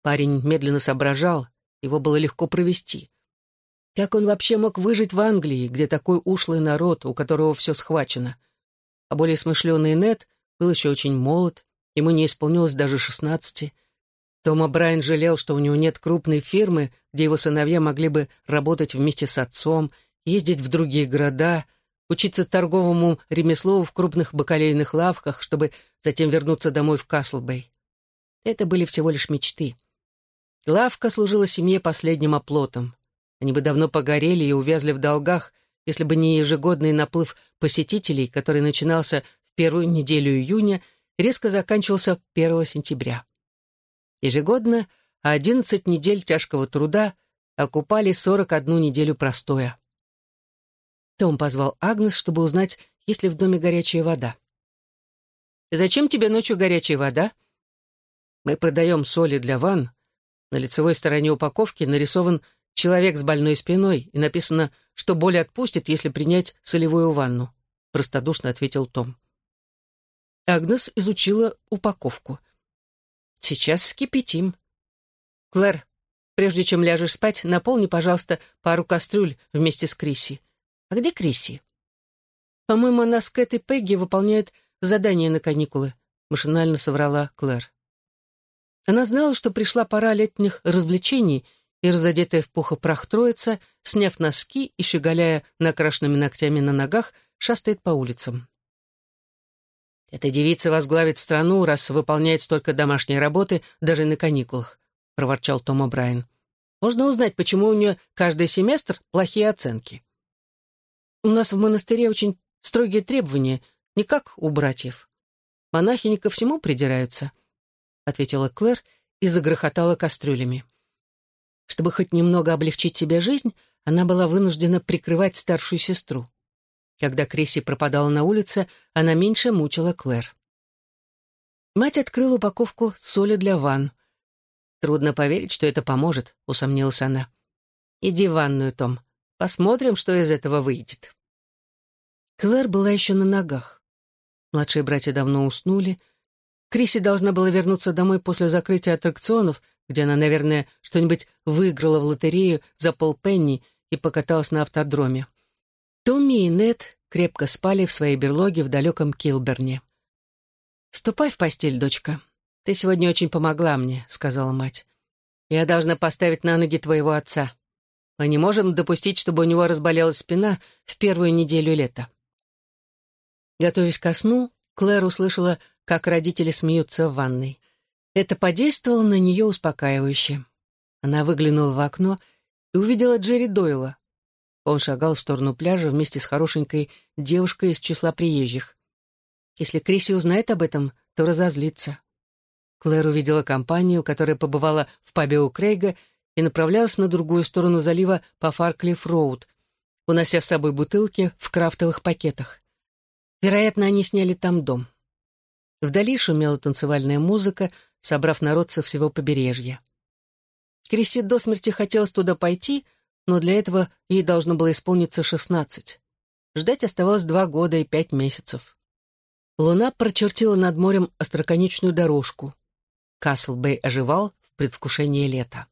Парень медленно соображал, его было легко провести. Как он вообще мог выжить в Англии, где такой ушлый народ, у которого все схвачено? А более смышленый Нед был еще очень молод, ему не исполнилось даже шестнадцати. Тома Брайан жалел, что у него нет крупной фирмы, где его сыновья могли бы работать вместе с отцом, ездить в другие города, учиться торговому ремеслу в крупных бакалейных лавках, чтобы затем вернуться домой в Каслбей. Это были всего лишь мечты. Лавка служила семье последним оплотом. Они бы давно погорели и увязли в долгах, если бы не ежегодный наплыв посетителей, который начинался в первую неделю июня, резко заканчивался 1 сентября. Ежегодно 11 недель тяжкого труда окупали 41 неделю простоя. Том позвал Агнес, чтобы узнать, есть ли в доме горячая вода. «Зачем тебе ночью горячая вода?» «Мы продаем соли для ванн. На лицевой стороне упаковки нарисован человек с больной спиной и написано, что боль отпустит, если принять солевую ванну», — простодушно ответил Том. Агнес изучила упаковку — Сейчас вскипятим. Клэр, прежде чем ляжешь спать, наполни, пожалуйста, пару кастрюль вместе с Крисси. А где Крисси? По-моему, она с Кэт и Пегги выполняет задание на каникулы, машинально соврала Клэр. Она знала, что пришла пора летних развлечений, и разодетая в пух и прах троица, сняв носки и щеголяя накрашенными ногтями на ногах, шастает по улицам. «Эта девица возглавит страну, раз выполняет столько домашней работы даже на каникулах», — проворчал Том О'Брайен. «Можно узнать, почему у нее каждый семестр плохие оценки». «У нас в монастыре очень строгие требования, не как у братьев. Монахи не ко всему придираются», — ответила Клэр и загрохотала кастрюлями. Чтобы хоть немного облегчить себе жизнь, она была вынуждена прикрывать старшую сестру. Когда Крисси пропадала на улице, она меньше мучила Клэр. Мать открыла упаковку соли для ванн. «Трудно поверить, что это поможет», — усомнилась она. «Иди в ванную, Том. Посмотрим, что из этого выйдет». Клэр была еще на ногах. Младшие братья давно уснули. Крисси должна была вернуться домой после закрытия аттракционов, где она, наверное, что-нибудь выиграла в лотерею за полпенни и покаталась на автодроме. Томми и Нед крепко спали в своей берлоге в далеком Килберне. «Ступай в постель, дочка. Ты сегодня очень помогла мне», — сказала мать. «Я должна поставить на ноги твоего отца. Мы не можем допустить, чтобы у него разболелась спина в первую неделю лета». Готовясь ко сну, Клэр услышала, как родители смеются в ванной. Это подействовало на нее успокаивающе. Она выглянула в окно и увидела Джерри Дойла. Он шагал в сторону пляжа вместе с хорошенькой девушкой из числа приезжих. Если Криси узнает об этом, то разозлится. Клэр увидела компанию, которая побывала в пабе у Крейга и направлялась на другую сторону залива по Фарклифф-Роуд, унося с собой бутылки в крафтовых пакетах. Вероятно, они сняли там дом. Вдали шумела танцевальная музыка, собрав народ со всего побережья. Криси до смерти хотелось туда пойти, но для этого ей должно было исполниться шестнадцать. Ждать оставалось два года и пять месяцев. Луна прочертила над морем остроконечную дорожку. Каслбей оживал в предвкушении лета.